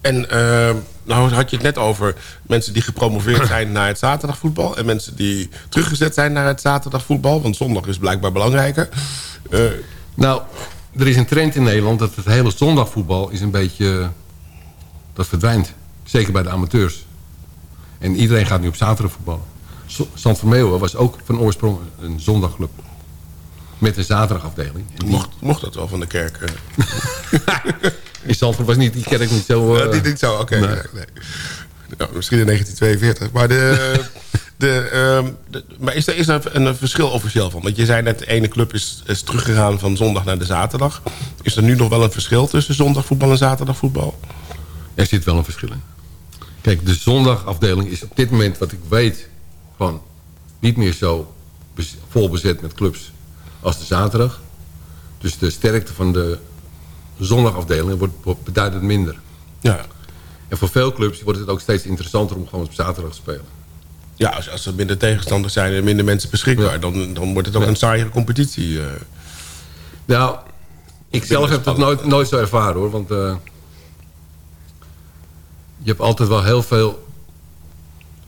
[SPEAKER 9] En eh, nou had je het net over mensen die gepromoveerd zijn naar het zaterdagvoetbal... en mensen die teruggezet zijn naar het zaterdagvoetbal. Want zondag is blijkbaar belangrijker. Eh,
[SPEAKER 14] Nou, er is een trend in Nederland dat het hele zondagvoetbal is een beetje... eh, dat verdwijnt. Zeker bij de amateurs. En iedereen gaat nu op zaterdag voetballen. Zo- Zand van Meeuwen was ook van oorsprong een zondagclub. Met een zaterdagafdeling. Die,
[SPEAKER 9] mocht, mocht dat wel van de kerk? eh?
[SPEAKER 14] in Zandvoort was niet, die kerk niet zo... eh,
[SPEAKER 9] Ja, die niet zo, oké.
[SPEAKER 14] nee.
[SPEAKER 9] nee, nee. Nou, misschien in 1942. Maar, de, de, ehm, de- maar is er, is er een, een verschil officieel van? Want je zei net, de ene club is, is teruggegaan van zondag naar de zaterdag. Is er nu nog wel een verschil tussen zondagvoetbal en zaterdagvoetbal?
[SPEAKER 14] Er zit wel een verschil in. Kijk, de zondagafdeling is op dit moment, wat ik weet... gewoon niet meer zo bez- vol bezet met clubs als de zaterdag. Dus de sterkte van de zondagafdeling wordt, wordt beduidend minder.
[SPEAKER 9] Ja.
[SPEAKER 14] En voor veel clubs wordt het ook steeds interessanter om gewoon op zaterdag te spelen.
[SPEAKER 9] Ja, als, als er minder tegenstanders zijn en minder mensen beschikbaar... Dan, dan wordt het ook een saaiere competitie. eh.
[SPEAKER 14] Nou, ik zelf heb dat nooit, nooit zo ervaren hoor. Want eh, je hebt altijd wel heel veel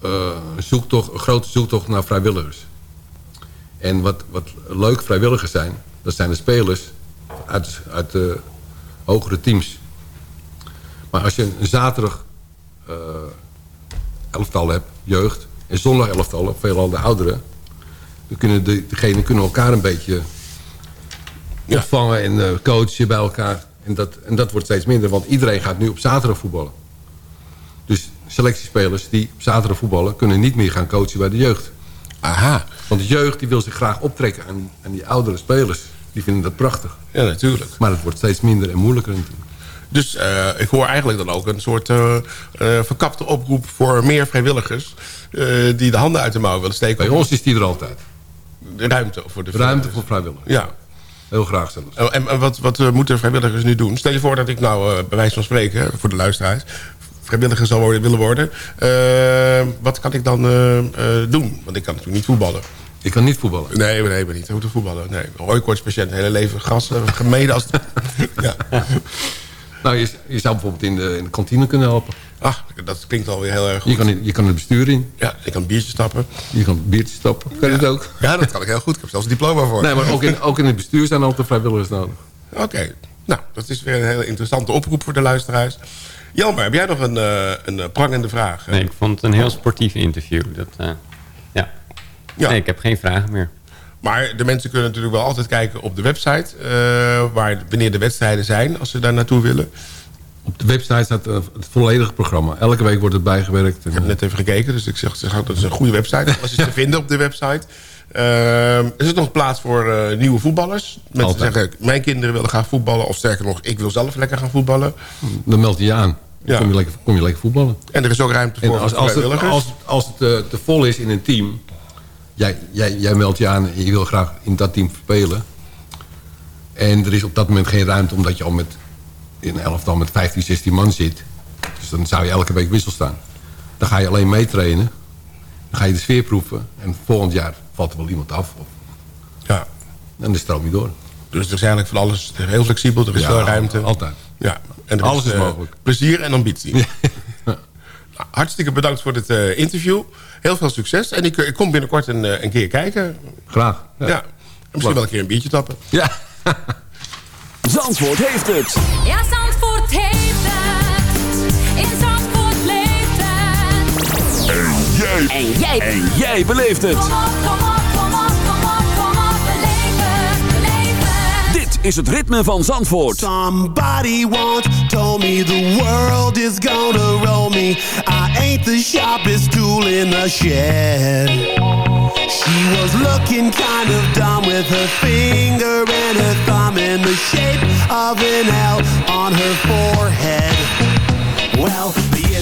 [SPEAKER 14] eh, zoektocht, een grote zoektocht naar vrijwilligers. En wat, wat leuk vrijwilligers zijn, dat zijn de spelers uit, uit de hogere teams. Maar als je een zaterdag eh, elftal hebt, jeugd, en zondag elftal, veelal de ouderen... dan kunnen de, degenen kunnen elkaar een beetje opvangen en eh, coachen bij elkaar. En dat, en dat wordt steeds minder, want iedereen gaat nu op zaterdag voetballen. Selectiespelers die op zaterdag voetballen... kunnen niet meer gaan coachen bij de jeugd.
[SPEAKER 9] Aha.
[SPEAKER 14] Want de jeugd die wil zich graag optrekken aan, aan die oudere spelers. Die vinden dat prachtig.
[SPEAKER 9] Ja, natuurlijk.
[SPEAKER 14] Maar het wordt steeds minder en moeilijker natuurlijk.
[SPEAKER 9] Dus eh, ik hoor eigenlijk dan ook een soort eh, eh, verkapte oproep voor meer vrijwilligers... die de handen uit de mouw willen steken.
[SPEAKER 14] Bij ons is die er altijd.
[SPEAKER 9] De ruimte voor de
[SPEAKER 14] Ruimte voor vrijwilligers.
[SPEAKER 9] Ja.
[SPEAKER 14] Heel graag zelfs.
[SPEAKER 9] En, en- en wat, wat moeten vrijwilligers nu doen? Stel je voor dat ik nou, bij wijze van spreken, voor de luisteraars... vrijwilliger zou worden, willen worden. Eh, wat kan ik dan eh, eh, doen? Want ik kan natuurlijk niet voetballen.
[SPEAKER 14] Ik kan niet voetballen?
[SPEAKER 9] Nee, nee, maar niet. Ik moet voetballen. Nee, hooikoortspatiënt, hele leven gas, gemeden als... ja.
[SPEAKER 14] Nou, je, je zou bijvoorbeeld in de, in de kantine kunnen helpen.
[SPEAKER 9] Ah, dat klinkt alweer heel erg goed.
[SPEAKER 14] Je kan, in- je kan het bestuur in.
[SPEAKER 9] Ja, ik kan biertjes stappen.
[SPEAKER 14] Je kan biertjes stappen. Kan je dat ook?
[SPEAKER 9] Ja, dat kan ik heel goed. Ik heb zelfs een diploma voor.
[SPEAKER 14] Nee, maar ook in, ook in het bestuur zijn altijd vrijwilligers nodig.
[SPEAKER 9] Oké. Nou, dat is weer een hele interessante oproep voor de luisteraars. Jelmer, heb jij nog een, eh, een eh, prangende vraag?
[SPEAKER 10] Nee, ik vond het een heel sportief interview. Dat, eh, ja. Nee, ik heb geen vragen meer.
[SPEAKER 9] Maar de mensen kunnen natuurlijk wel altijd kijken op de website... eh, waar, wanneer de wedstrijden zijn, als ze daar naartoe willen.
[SPEAKER 14] Op de website staat het volledige programma. Elke week wordt het bijgewerkt.
[SPEAKER 9] Ik heb net even gekeken, dus ik zeg, dat is een goede website. Alles is te vinden op de website. Ehm, is er nog plaats voor eh, nieuwe voetballers? Mensen zeggen, mijn kinderen willen graag voetballen. Of sterker nog, ik wil zelf lekker gaan voetballen.
[SPEAKER 14] Dan meld je je aan. Dan
[SPEAKER 9] Ja.
[SPEAKER 14] kom, je lekker, kom je lekker voetballen.
[SPEAKER 9] En er is ook ruimte
[SPEAKER 14] En
[SPEAKER 9] voor
[SPEAKER 14] als, als het, als, als het eh, te vol is in een team... Jij, jij, jij meldt je aan en je wil graag in dat team spelen... en er is op dat moment geen ruimte... omdat je al met, in een elftal met 15, 16 man zit... dus dan zou je elke week wissel staan. Dan ga je alleen meetrainen. Dan ga je de sfeer proeven. En volgend jaar valt er wel iemand af. Of,
[SPEAKER 9] ja.
[SPEAKER 14] En dan stroom je door.
[SPEAKER 9] Dus er is eigenlijk van alles heel flexibel. Er is
[SPEAKER 14] Ja,
[SPEAKER 9] veel ruimte.
[SPEAKER 14] altijd.
[SPEAKER 9] Ja. En er
[SPEAKER 14] Alles is
[SPEAKER 9] eh,
[SPEAKER 14] mogelijk.
[SPEAKER 9] Plezier en ambitie. Nou, hartstikke bedankt voor dit eh, interview. Heel veel succes. En ik, ik kom binnenkort een, eh, een keer kijken.
[SPEAKER 14] Graag.
[SPEAKER 9] Ja. En misschien wel een keer een biertje tappen.
[SPEAKER 14] Ja.
[SPEAKER 16] Zandvoort heeft het.
[SPEAKER 15] Ja, Zandvoort heeft het. In Zandvoort leeft het.
[SPEAKER 16] Jij.
[SPEAKER 15] En jij.
[SPEAKER 16] En jij beleeft het.
[SPEAKER 15] Kom op, kom op, kom op, kom op, kom op. Beleef het, beleef het.
[SPEAKER 16] Dit is het ritme van Zandvoort.
[SPEAKER 17] Somebody once told me the world is gonna roll me. I ain't the sharpest tool in the shed. She was looking kind of dumb with her finger and her thumb in the shape of an L on her forehead. Well,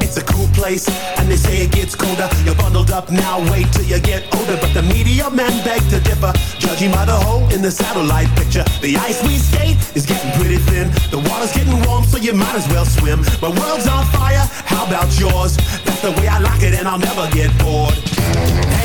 [SPEAKER 17] It's a cool place, and they say it gets colder. You're bundled up now, wait till you get older. But the media men beg to differ, judging by the hole in the satellite picture. The ice we skate is getting pretty thin. The water's getting warm, so you might as well swim. My world's on fire, how about yours? That's the way I like it, and I'll never get bored.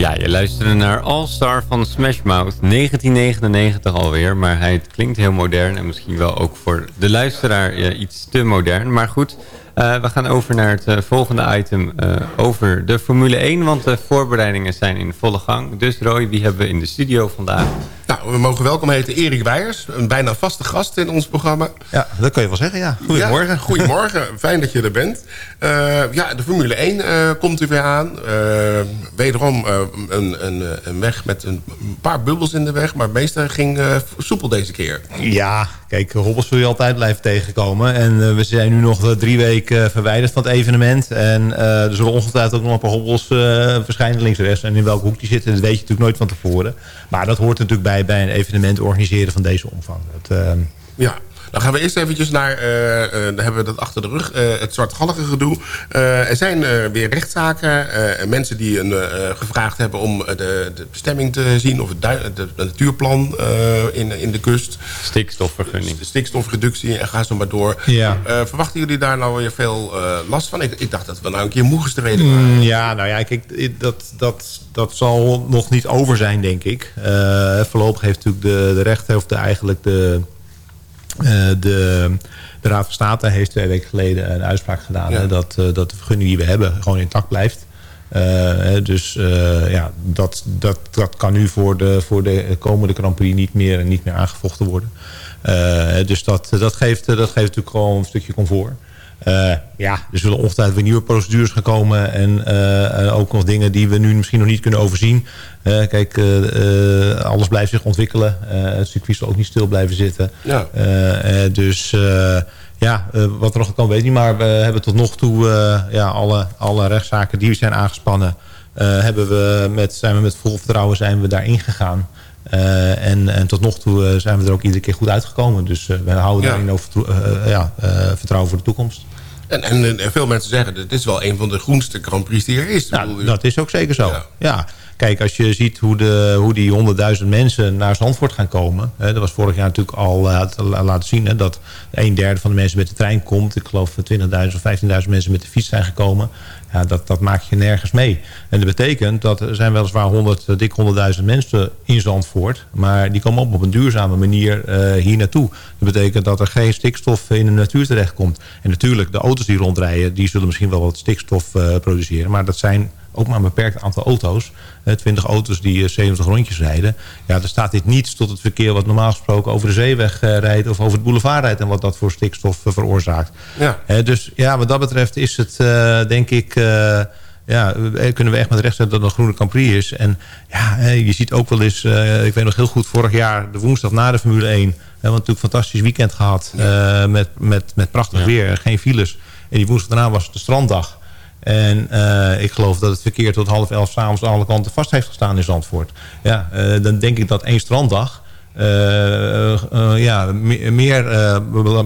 [SPEAKER 10] Je luisterde naar All Star van Smash Mouth. 1999 alweer, maar hij klinkt heel modern. En misschien wel ook voor de luisteraar iets te modern. Maar goed, eh, we gaan over naar het eh, volgende item eh, over de Formule 1. Want de voorbereidingen zijn in volle gang. Dus Roy, wie hebben we in de studio vandaag?
[SPEAKER 9] Nou, we mogen welkom heten Erik Weijers. Een bijna vaste gast in ons programma.
[SPEAKER 18] Ja, dat kan je wel zeggen, ja. Goedemorgen.
[SPEAKER 9] Ja, goedemorgen, fijn dat je er bent. Uh, ja, de Formule 1 uh, komt er weer aan. Uh, wederom een, een, een, weg met een paar bubbels in de weg. Maar het meeste ging soepel deze keer.
[SPEAKER 18] Ja, kijk, hobbels zul je altijd blijven tegenkomen. En we zijn nu nog drie weken verwijderd van het evenement. En er zullen ongetwijfeld ook nog een paar hobbels verschijnen links en rechts. En in welke hoek die zitten, dat weet je natuurlijk nooit van tevoren. Maar dat hoort natuurlijk bij bij een evenement organiseren van deze omvang. Uh...
[SPEAKER 9] Ja, dan gaan we eerst eventjes naar, uh, uh, dan hebben we dat achter de rug, uh, het zwartgallige gedoe. er zijn weer rechtszaken, mensen die een, gevraagd hebben om de, de, bestemming te zien... of het, de, de natuurplan in, in de kust.
[SPEAKER 10] Stikstofvergunning.
[SPEAKER 9] Stikstofreductie en ga zo maar door.
[SPEAKER 18] Ja.
[SPEAKER 9] verwachten jullie daar nou weer veel last van? Ik, ik, dacht dat we nou een keer moe gestreden waren.
[SPEAKER 18] Mm, ja, nou ja, kijk, dat, dat, dat zal nog niet over zijn, denk ik. voorlopig heeft natuurlijk de, de rechter of de, eigenlijk de... Uh, de, de Raad van State heeft twee weken geleden een uitspraak gedaan... Ja. dat, uh, dat de vergunning die we hebben gewoon intact blijft. Uh, dus ja, dat, dat, dat kan nu voor de, voor de komende Grand Prix niet meer, niet meer aangevochten worden. dus dat, dat, geeft, dat geeft natuurlijk gewoon een stukje comfort. Uh, ja, er zullen ongetwijfeld weer nieuwe procedures gaan komen. En uh, ook nog dingen die we nu misschien nog niet kunnen overzien. Uh, kijk, alles blijft zich ontwikkelen. het circuit zal ook niet stil blijven zitten.
[SPEAKER 9] Ja.
[SPEAKER 18] dus ja, wat er nog kan weet ik niet. Maar we hebben tot nog toe ja, alle, alle rechtszaken die zijn aangespannen... hebben we met, zijn we met vol vertrouwen zijn we daarin gegaan. Uh, en, en tot nog toe uh, zijn we er ook iedere keer goed uitgekomen. Dus uh, we houden
[SPEAKER 9] Ja.
[SPEAKER 18] daarin vertrouwen, ja, vertrouwen voor de toekomst.
[SPEAKER 9] En, en, en veel mensen zeggen, dit is wel een van de groenste Grand Prix die er is.
[SPEAKER 18] Nou, dat is ook zeker zo. Ja. Kijk, als je ziet hoe, de, hoe die honderdduizend mensen naar Zandvoort gaan komen. Hè, dat was vorig jaar natuurlijk al uh, laten zien. Hè, dat een derde van de mensen met de trein komt. Ik geloof 20.000 of 15.000 mensen met de fiets zijn gekomen. Ja, dat, dat maak je nergens mee. En dat betekent dat er zijn weliswaar 100, uh, dik 100.000 mensen in Zandvoort. Maar die komen op op een duurzame manier uh, hier naartoe. Dat betekent dat er geen stikstof in de natuur terechtkomt. En natuurlijk, de auto's die rondrijden, die zullen misschien wel wat stikstof uh, produceren. Maar dat zijn ook maar een beperkt aantal auto's. Uh, 20 auto's die uh, 70 rondjes rijden. Ja, er staat dit niets tot het verkeer wat normaal gesproken over de zeeweg uh, rijdt... of over het boulevard rijdt en wat dat voor stikstof uh, veroorzaakt.
[SPEAKER 9] Ja.
[SPEAKER 18] dus ja, wat dat betreft is het, denk ik... ja, kunnen we echt met recht zetten dat het een groene Prix is. En ja, je ziet ook wel eens... ik weet nog heel goed, vorig jaar de woensdag na de Formule 1... We hebben natuurlijk een fantastisch weekend gehad. Ja. met, met, met prachtig ja. weer, geen files. En die woensdag daarna was het de stranddag. En uh, ik geloof dat het verkeer tot half elf s'avonds aan alle kanten vast heeft gestaan in Zandvoort. Ja, uh, dan denk ik dat één stranddag uh, ja, me meer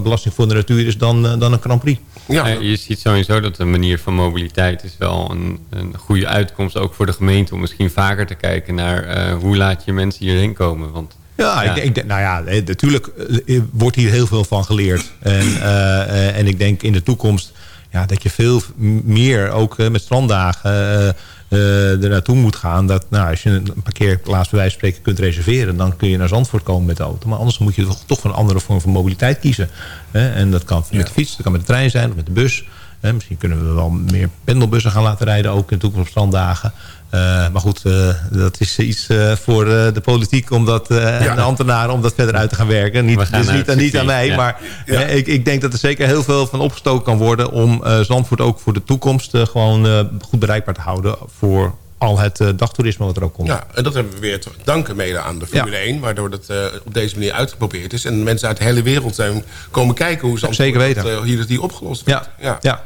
[SPEAKER 18] belasting voor de natuur is dan, dan een Grand Prix.
[SPEAKER 10] Ja. je ziet sowieso dat de manier van mobiliteit is wel een, een goede uitkomst ook voor de gemeente om misschien vaker te kijken naar hoe laat je mensen hierheen komen. Want
[SPEAKER 18] ja, ja. Ik, ik, nou ja, natuurlijk wordt hier heel veel van geleerd. En, uh, en ik denk in de toekomst ja, dat je veel meer, ook uh, met stranddagen, uh, uh, er naartoe moet gaan. Dat, nou, als je een parkeerplaats bij wijze van spreken kunt reserveren... dan kun je naar Zandvoort komen met de auto. Maar anders moet je toch, toch voor een andere vorm van mobiliteit kiezen. Hè? En dat kan met de fiets, dat kan met de trein zijn of met de bus. Hè? Misschien kunnen we wel meer pendelbussen gaan laten rijden... ook in de toekomst op stranddagen. Uh, maar goed, uh, dat is iets uh, voor de politiek om dat, ja. en de ambtenaren om dat verder uit te gaan werken. Niet, dus niet, niet aan mij, ja. maar ja. ik, ik, denk dat er zeker heel veel van opgestoken kan worden... om Zandvoort ook voor de toekomst gewoon goed bereikbaar te houden... voor al het dagtoerisme wat er ook komt.
[SPEAKER 9] Ja, en dat hebben we weer te danken mede aan de Formule 1... waardoor dat op deze manier uitgeprobeerd is. En mensen uit de hele wereld zijn komen kijken hoe Zandvoort
[SPEAKER 18] zeker weten.
[SPEAKER 9] Dat, hier dat die opgelost wordt.
[SPEAKER 18] ja. ja.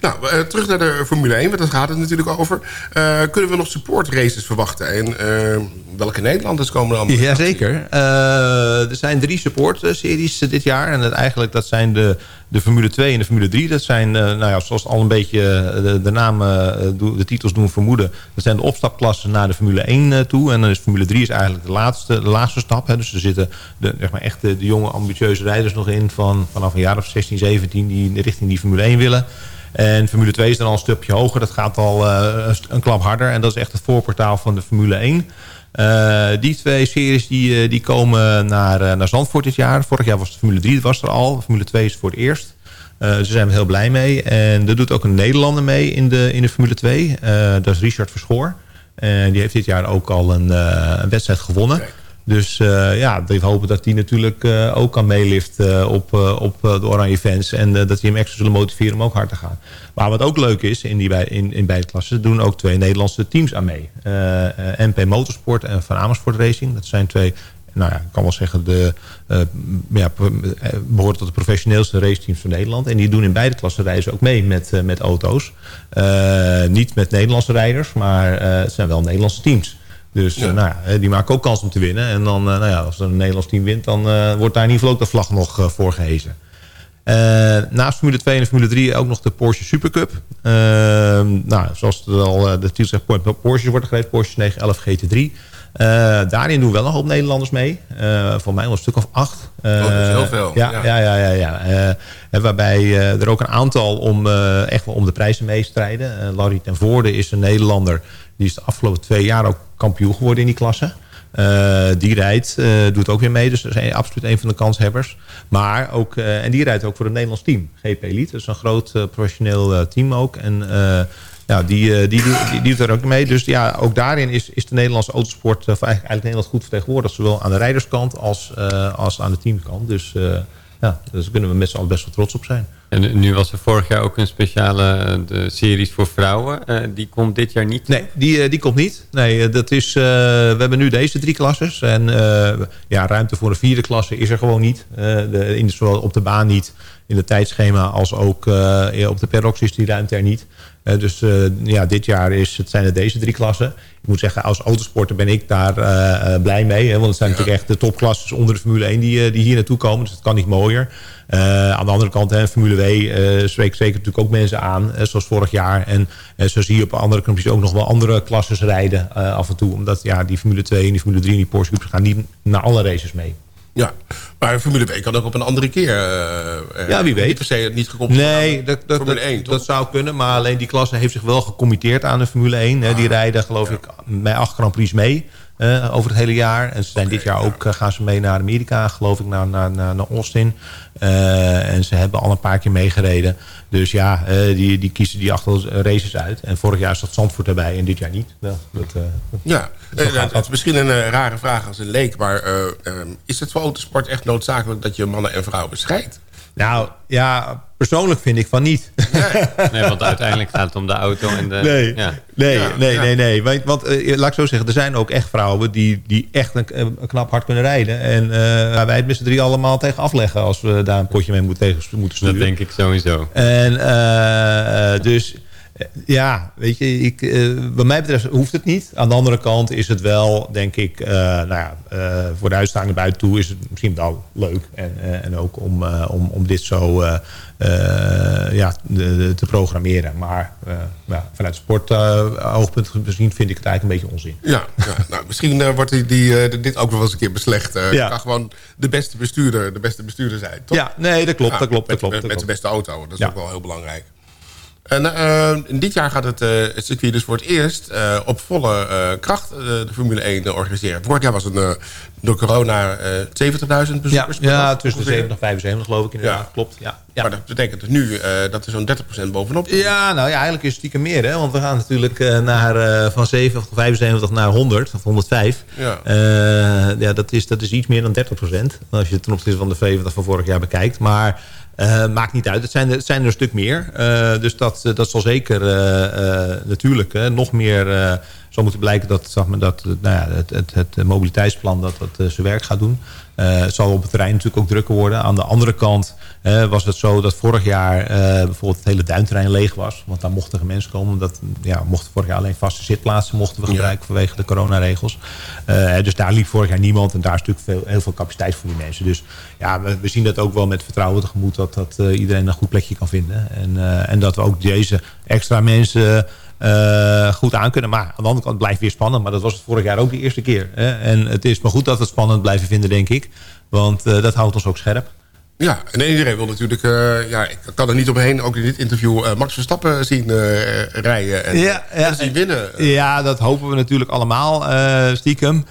[SPEAKER 9] Nou, uh, terug naar de Formule 1, want daar gaat het natuurlijk over. Uh, kunnen we nog support races verwachten? En uh, welke Nederlanders komen er allemaal?
[SPEAKER 18] Jazeker. er zijn drie support series dit jaar. En eigenlijk dat zijn de, de Formule 2 en de Formule 3. Dat zijn, nou ja, zoals al een beetje de, de namen, de titels doen vermoeden. Dat zijn de opstapklassen naar de Formule 1 toe. En dan is Formule 3 is eigenlijk de laatste, de laatste stap. Hè. Dus er zitten de, zeg maar echt de, de jonge ambitieuze rijders nog in... Van, vanaf een jaar of 16, 17 die richting die Formule 1 willen... En Formule 2 is dan al een stukje hoger. Dat gaat al eh, een, klap harder. En dat is echt het voorportaal van de Formule 1. Eh, die twee series die, eh, die komen naar, naar Zandvoort dit jaar. Vorig jaar was de Formule 3 was er al. Formule 2 is voor het eerst. Dus daar zijn we heel blij mee. En er doet ook een Nederlander mee in de, in de Formule 2. Eh, dat is Richard Verschoor. En die heeft dit jaar ook al een, een wedstrijd gewonnen. Dus eh, ja, we hopen dat hij natuurlijk eh, ook kan meeliften op, eh, op eh, de Oranje fans. En dat hij hem extra zullen motiveren om ook hard te gaan. Maar wat ook leuk is, in, die bij, in, in beide klassen... doen ook twee Nederlandse teams aan mee. MP Motorsport en Van Amersfoort Racing. Dat zijn twee, nou ja, ik kan wel zeggen... de ja, eh, behoren tot de professioneelste raceteams van Nederland. En die doen in beide klassen reizen ook mee met, met auto's. Niet met Nederlandse rijders, maar het zijn wel Nederlandse teams. Dus eh, nou ja, eh, die maken ook kans om te winnen. En dan, eh, nou ja, als er een Nederlands team wint, dan wordt daar in ieder geval ook de vlag nog voor gehezen. Eh, naast Formule 2 en Formule 3 ook nog de Porsche Supercup. Uh, nou, zoals het al de titel zegt, Porsche wordt er gereden. Porsche 911 GT3. Eh, daarin doen wel een hoop Nederlanders mee. Voor mij wel een stuk of acht.
[SPEAKER 9] Oh, dat is heel veel.
[SPEAKER 18] Ja,
[SPEAKER 9] Ja.
[SPEAKER 18] ja, ja. ja, waarbij er ook een aantal om, echt wel om de prijzen meestrijden. Eh Larry ten Voorde is een Nederlander. Die is de afgelopen twee jaar ook kampioen geworden in die klasse. Eh, die rijdt, eh, doet ook weer mee. Dus dat is absoluut een van de kanshebbers. Maar ook, eh, en die rijdt ook voor het Nederlands team. GP Elite, dat is een groot professioneel team ook. En ja, die, die, die, doet er ook mee. Dus ja, ook daarin is, is de Nederlandse autosport eigenlijk, eigenlijk Nederland goed vertegenwoordigd. Zowel aan de rijderskant als, als aan de teamkant. Dus ja, dus kunnen we met z'n allen best wel trots op zijn.
[SPEAKER 10] En nu was er vorig jaar ook een speciale eh, de series voor vrouwen. Eh, die komt dit jaar niet.
[SPEAKER 18] Nee, die, eh, die komt niet. Nee, dat is, we hebben nu deze drie klasses. En ja, ruimte voor een vierde klasse is er gewoon niet. De, in, zowel op de baan niet, in het tijdschema als ook eh, op de paddocks is die ruimte er niet. Eh, dus eh, ja, dit jaar is, het zijn er deze drie klassen. Ik moet zeggen, als autosporter ben ik daar blij mee. Hè, want het zijn natuurlijk echt de topklasses onder de Formule 1 die, die hier naartoe komen. Dus het kan niet mooier. Aan de andere kant, hè, Formule W spreekt zeker natuurlijk ook mensen aan, zoals vorig jaar. En zo zie je op andere competities ook nog wel andere klasses rijden af en toe. Omdat ja, die Formule 2 en die Formule 3 en die Porsche Cups gaan niet naar alle races mee.
[SPEAKER 9] Ja, maar Formule 2 kan ook op een andere keer... eh, eh,
[SPEAKER 18] Ja, wie weet.
[SPEAKER 9] Niet per se niet gekoppeld
[SPEAKER 18] Nee,
[SPEAKER 9] aan
[SPEAKER 18] dat, dat,
[SPEAKER 9] Formule
[SPEAKER 18] dat,
[SPEAKER 9] 1, toch?
[SPEAKER 18] dat zou kunnen. Maar alleen die klasse heeft zich wel gecommitteerd aan de Formule 1. Hè. Die rijden geloof ik bij acht Grand Prix mee eh, over het hele jaar. En ze zijn dit jaar ook, eh, gaan ze mee naar Amerika, geloof ik, naar, naar, naar, Austin. Eh, en ze hebben al een paar keer meegereden. Dus ja, die, die kiezen die acht races uit. En vorig jaar zat Zandvoort erbij en dit jaar niet. Nou, dat,
[SPEAKER 9] Ja,
[SPEAKER 18] dat.
[SPEAKER 9] is misschien een rare vraag als een leek... maar eh, eh, is het voor autosport echt noodzakelijk... dat je mannen en vrouwen scheidt?
[SPEAKER 18] Nou, ja, persoonlijk vind ik van niet.
[SPEAKER 10] Nee, want uiteindelijk gaat het om de auto en de...
[SPEAKER 18] Nee,
[SPEAKER 10] Ja.
[SPEAKER 18] nee,
[SPEAKER 9] Ja,
[SPEAKER 18] nee,
[SPEAKER 9] ja.
[SPEAKER 18] nee, nee. Want, want eh, laat ik zo zeggen, er zijn ook echt vrouwen die, die echt een, een knap hard kunnen rijden. En eh, waar wij het met z'n drie allemaal tegen afleggen als we daar een potje mee moeten, tegen, moeten sturen.
[SPEAKER 10] Dat denk ik sowieso.
[SPEAKER 18] En eh, dus ja, weet je, ik, eh, wat mij betreft hoeft het niet. Aan de andere kant is het wel, denk ik, eh, nou ja, eh, voor de uitstaande buiten toe is het misschien wel leuk. En, eh, en ook om, eh, om, om dit zo eh, eh, ja, de- te programmeren. Maar eh, ja, vanuit sportoogpunt gezien vind ik het eigenlijk een beetje onzin.
[SPEAKER 9] Ja, ja nou, misschien eh, wordt die, die, eh, dit ook nog wel eens een keer beslecht. Eh,
[SPEAKER 18] Ja.
[SPEAKER 9] Je kan gewoon de beste bestuurder, de beste bestuurder zijn, toch?
[SPEAKER 18] Ja, nee, dat klopt, dat klopt, dat
[SPEAKER 9] met,
[SPEAKER 18] klopt,
[SPEAKER 9] Met,
[SPEAKER 18] dat
[SPEAKER 9] met de beste auto, dat is ook wel heel belangrijk. En eh, in dit jaar gaat het, eh, het circuit dus voor het eerst eh, op volle eh, kracht eh, de Formule 1 organiseren. Vorig jaar was het eh, door corona eh 70.000
[SPEAKER 18] Ja,
[SPEAKER 9] bezoekers.
[SPEAKER 18] ja tussen de
[SPEAKER 9] ongeveer.
[SPEAKER 18] 70 en 75 geloof ik inderdaad.
[SPEAKER 9] Ja.
[SPEAKER 18] Klopt, ja.
[SPEAKER 9] Maar dat betekent dus nu eh, dat er zo'n 30% bovenop komt.
[SPEAKER 18] Ja, nou ja, eigenlijk is het stiekem meer. Hè? Want we gaan natuurlijk eh, naar, eh, van 70 of 75 naar 100 of 105.
[SPEAKER 9] Ja.
[SPEAKER 18] Eh, ja, dat, is, dat is iets meer dan 30 procent. Als je het ten opzichte van de 70 van vorig jaar bekijkt. Maar eh, maakt niet uit. Het zijn, er- zijn er een stuk meer. Eh, dus dat, eh, dat zal zeker natuurlijk nog meer... zal moeten blijken dat, zeg maar, dat nou ja, het, het, het mobiliteitsplan dat dat eh, zijn werk gaat doen. Eh, het zal op het terrein natuurlijk ook drukker worden. Aan de andere kant eh, was het zo dat vorig jaar bijvoorbeeld het hele duinterrein leeg was. Want daar mochten geen mensen komen. Omdat, ja, mochten vorig jaar alleen vaste zitplaatsen mochten we gebruiken vanwege de coronaregels. Dus daar liep vorig jaar niemand. En daar is natuurlijk veel, heel veel capaciteit voor die mensen. Dus ja, we, we zien dat ook wel met vertrouwen tegemoet dat, dat iedereen een goed plekje kan vinden. En, en dat we ook deze extra mensen eh, goed aan kunnen. Maar aan de andere kant blijft het weer spannend. Maar dat was het vorig jaar ook de eerste keer. Hè? En het is maar goed dat we het spannend blijven vinden, denk ik. Want eh, dat houdt ons ook scherp.
[SPEAKER 9] Ja, en iedereen wil natuurlijk... eh, ja, ik kan er niet omheen, ook in dit interview... Max Verstappen zien rijden en,
[SPEAKER 18] Ja, ja.
[SPEAKER 9] en zien winnen.
[SPEAKER 18] Ja, dat hopen we natuurlijk allemaal stiekem.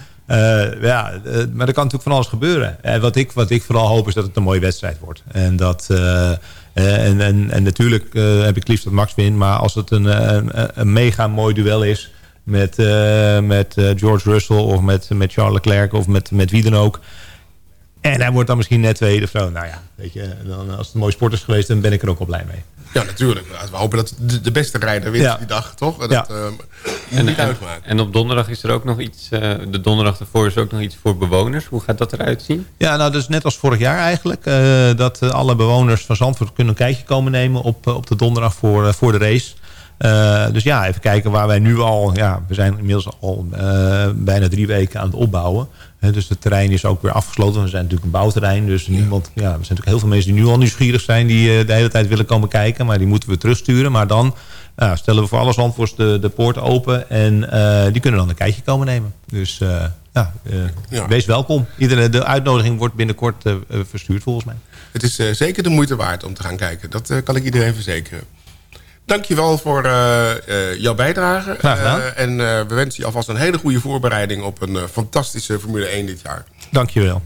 [SPEAKER 18] Ja, maar er kan natuurlijk van alles gebeuren. En wat, ik, wat ik vooral hoop is dat het een mooie wedstrijd wordt. En, dat, en, en, en natuurlijk eh, heb ik liefst dat Max wint. Maar als het een, een, een mega mooi duel is... met, eh, met eh, George Russell of met, met Charles Leclerc of met, met wie dan ook... En hij wordt dan misschien net tweede of zo. Nou ja, weet je, dan, als het een mooi sport is geweest... dan ben ik er ook wel blij mee.
[SPEAKER 9] Ja, natuurlijk. We hopen dat de, de beste rijder wint
[SPEAKER 18] Ja.
[SPEAKER 9] die dag, toch? En
[SPEAKER 18] Ja.
[SPEAKER 9] Dat eh, moet
[SPEAKER 10] En,
[SPEAKER 9] niet
[SPEAKER 10] en,
[SPEAKER 9] uitmaken.
[SPEAKER 10] en op donderdag is er ook nog iets... eh, de donderdag ervoor is ook nog iets voor bewoners. Hoe gaat dat eruit zien?
[SPEAKER 18] Ja, nou, dus net als vorig jaar eigenlijk. eh, dat eh, alle bewoners van Zandvoort kunnen een kijkje komen nemen op, eh, op de donderdag voor, eh, voor de race. Eh, dus ja, even kijken waar wij nu al... Ja, we zijn inmiddels al eh, bijna drie weken aan het opbouwen. Dus het terrein is ook weer afgesloten. We zijn natuurlijk een bouwterrein. Dus niemand, ja, er zijn natuurlijk heel veel mensen die nu al nieuwsgierig zijn... die eh, de hele tijd willen komen kijken. Maar die moeten we terugsturen. Maar dan nou, stellen we voor alle Zandvoorts de, de poort open. En eh, die kunnen dan een kijkje komen nemen. Dus eh, ja,
[SPEAKER 9] Ja.
[SPEAKER 18] wees welkom. Iedere, de uitnodiging wordt binnenkort verstuurd volgens mij.
[SPEAKER 9] Het is zeker de moeite waard om te gaan kijken. Dat kan ik iedereen verzekeren. Dankjewel voor eh, eh, jouw bijdrage.
[SPEAKER 18] Graag gedaan.
[SPEAKER 9] Eh, en we wensen je alvast een hele goede voorbereiding... op een fantastische Formule 1 dit jaar.
[SPEAKER 18] Dankjewel.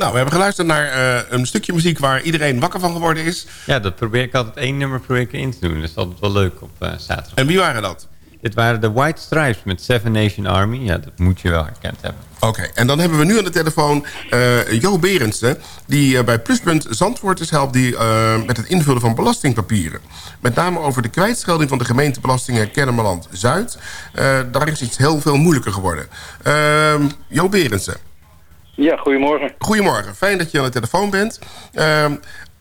[SPEAKER 9] Nou, we hebben geluisterd naar eh, een stukje muziek waar iedereen wakker van geworden is.
[SPEAKER 10] Ja, dat probeer ik altijd één nummer probeer ik in te doen. Dat is altijd wel leuk op eh, zaterdag.
[SPEAKER 9] En wie waren dat?
[SPEAKER 10] Dit waren de White Stripes met Seven Nation Army. Ja, dat moet je wel herkend hebben.
[SPEAKER 9] Oké, en dan hebben we nu aan de telefoon eh Jo Berendsen... die bij Pluspunt Zandvoort helpt die, met het invullen van belastingpapieren. Met name over de kwijtschelding van de gemeentebelastingen Kennemerland-Zuid. Daar is iets heel veel moeilijker geworden. Ehm jo Berendsen.
[SPEAKER 19] Ja, goedemorgen.
[SPEAKER 9] Goedemorgen, fijn dat je aan de telefoon bent. Ehm,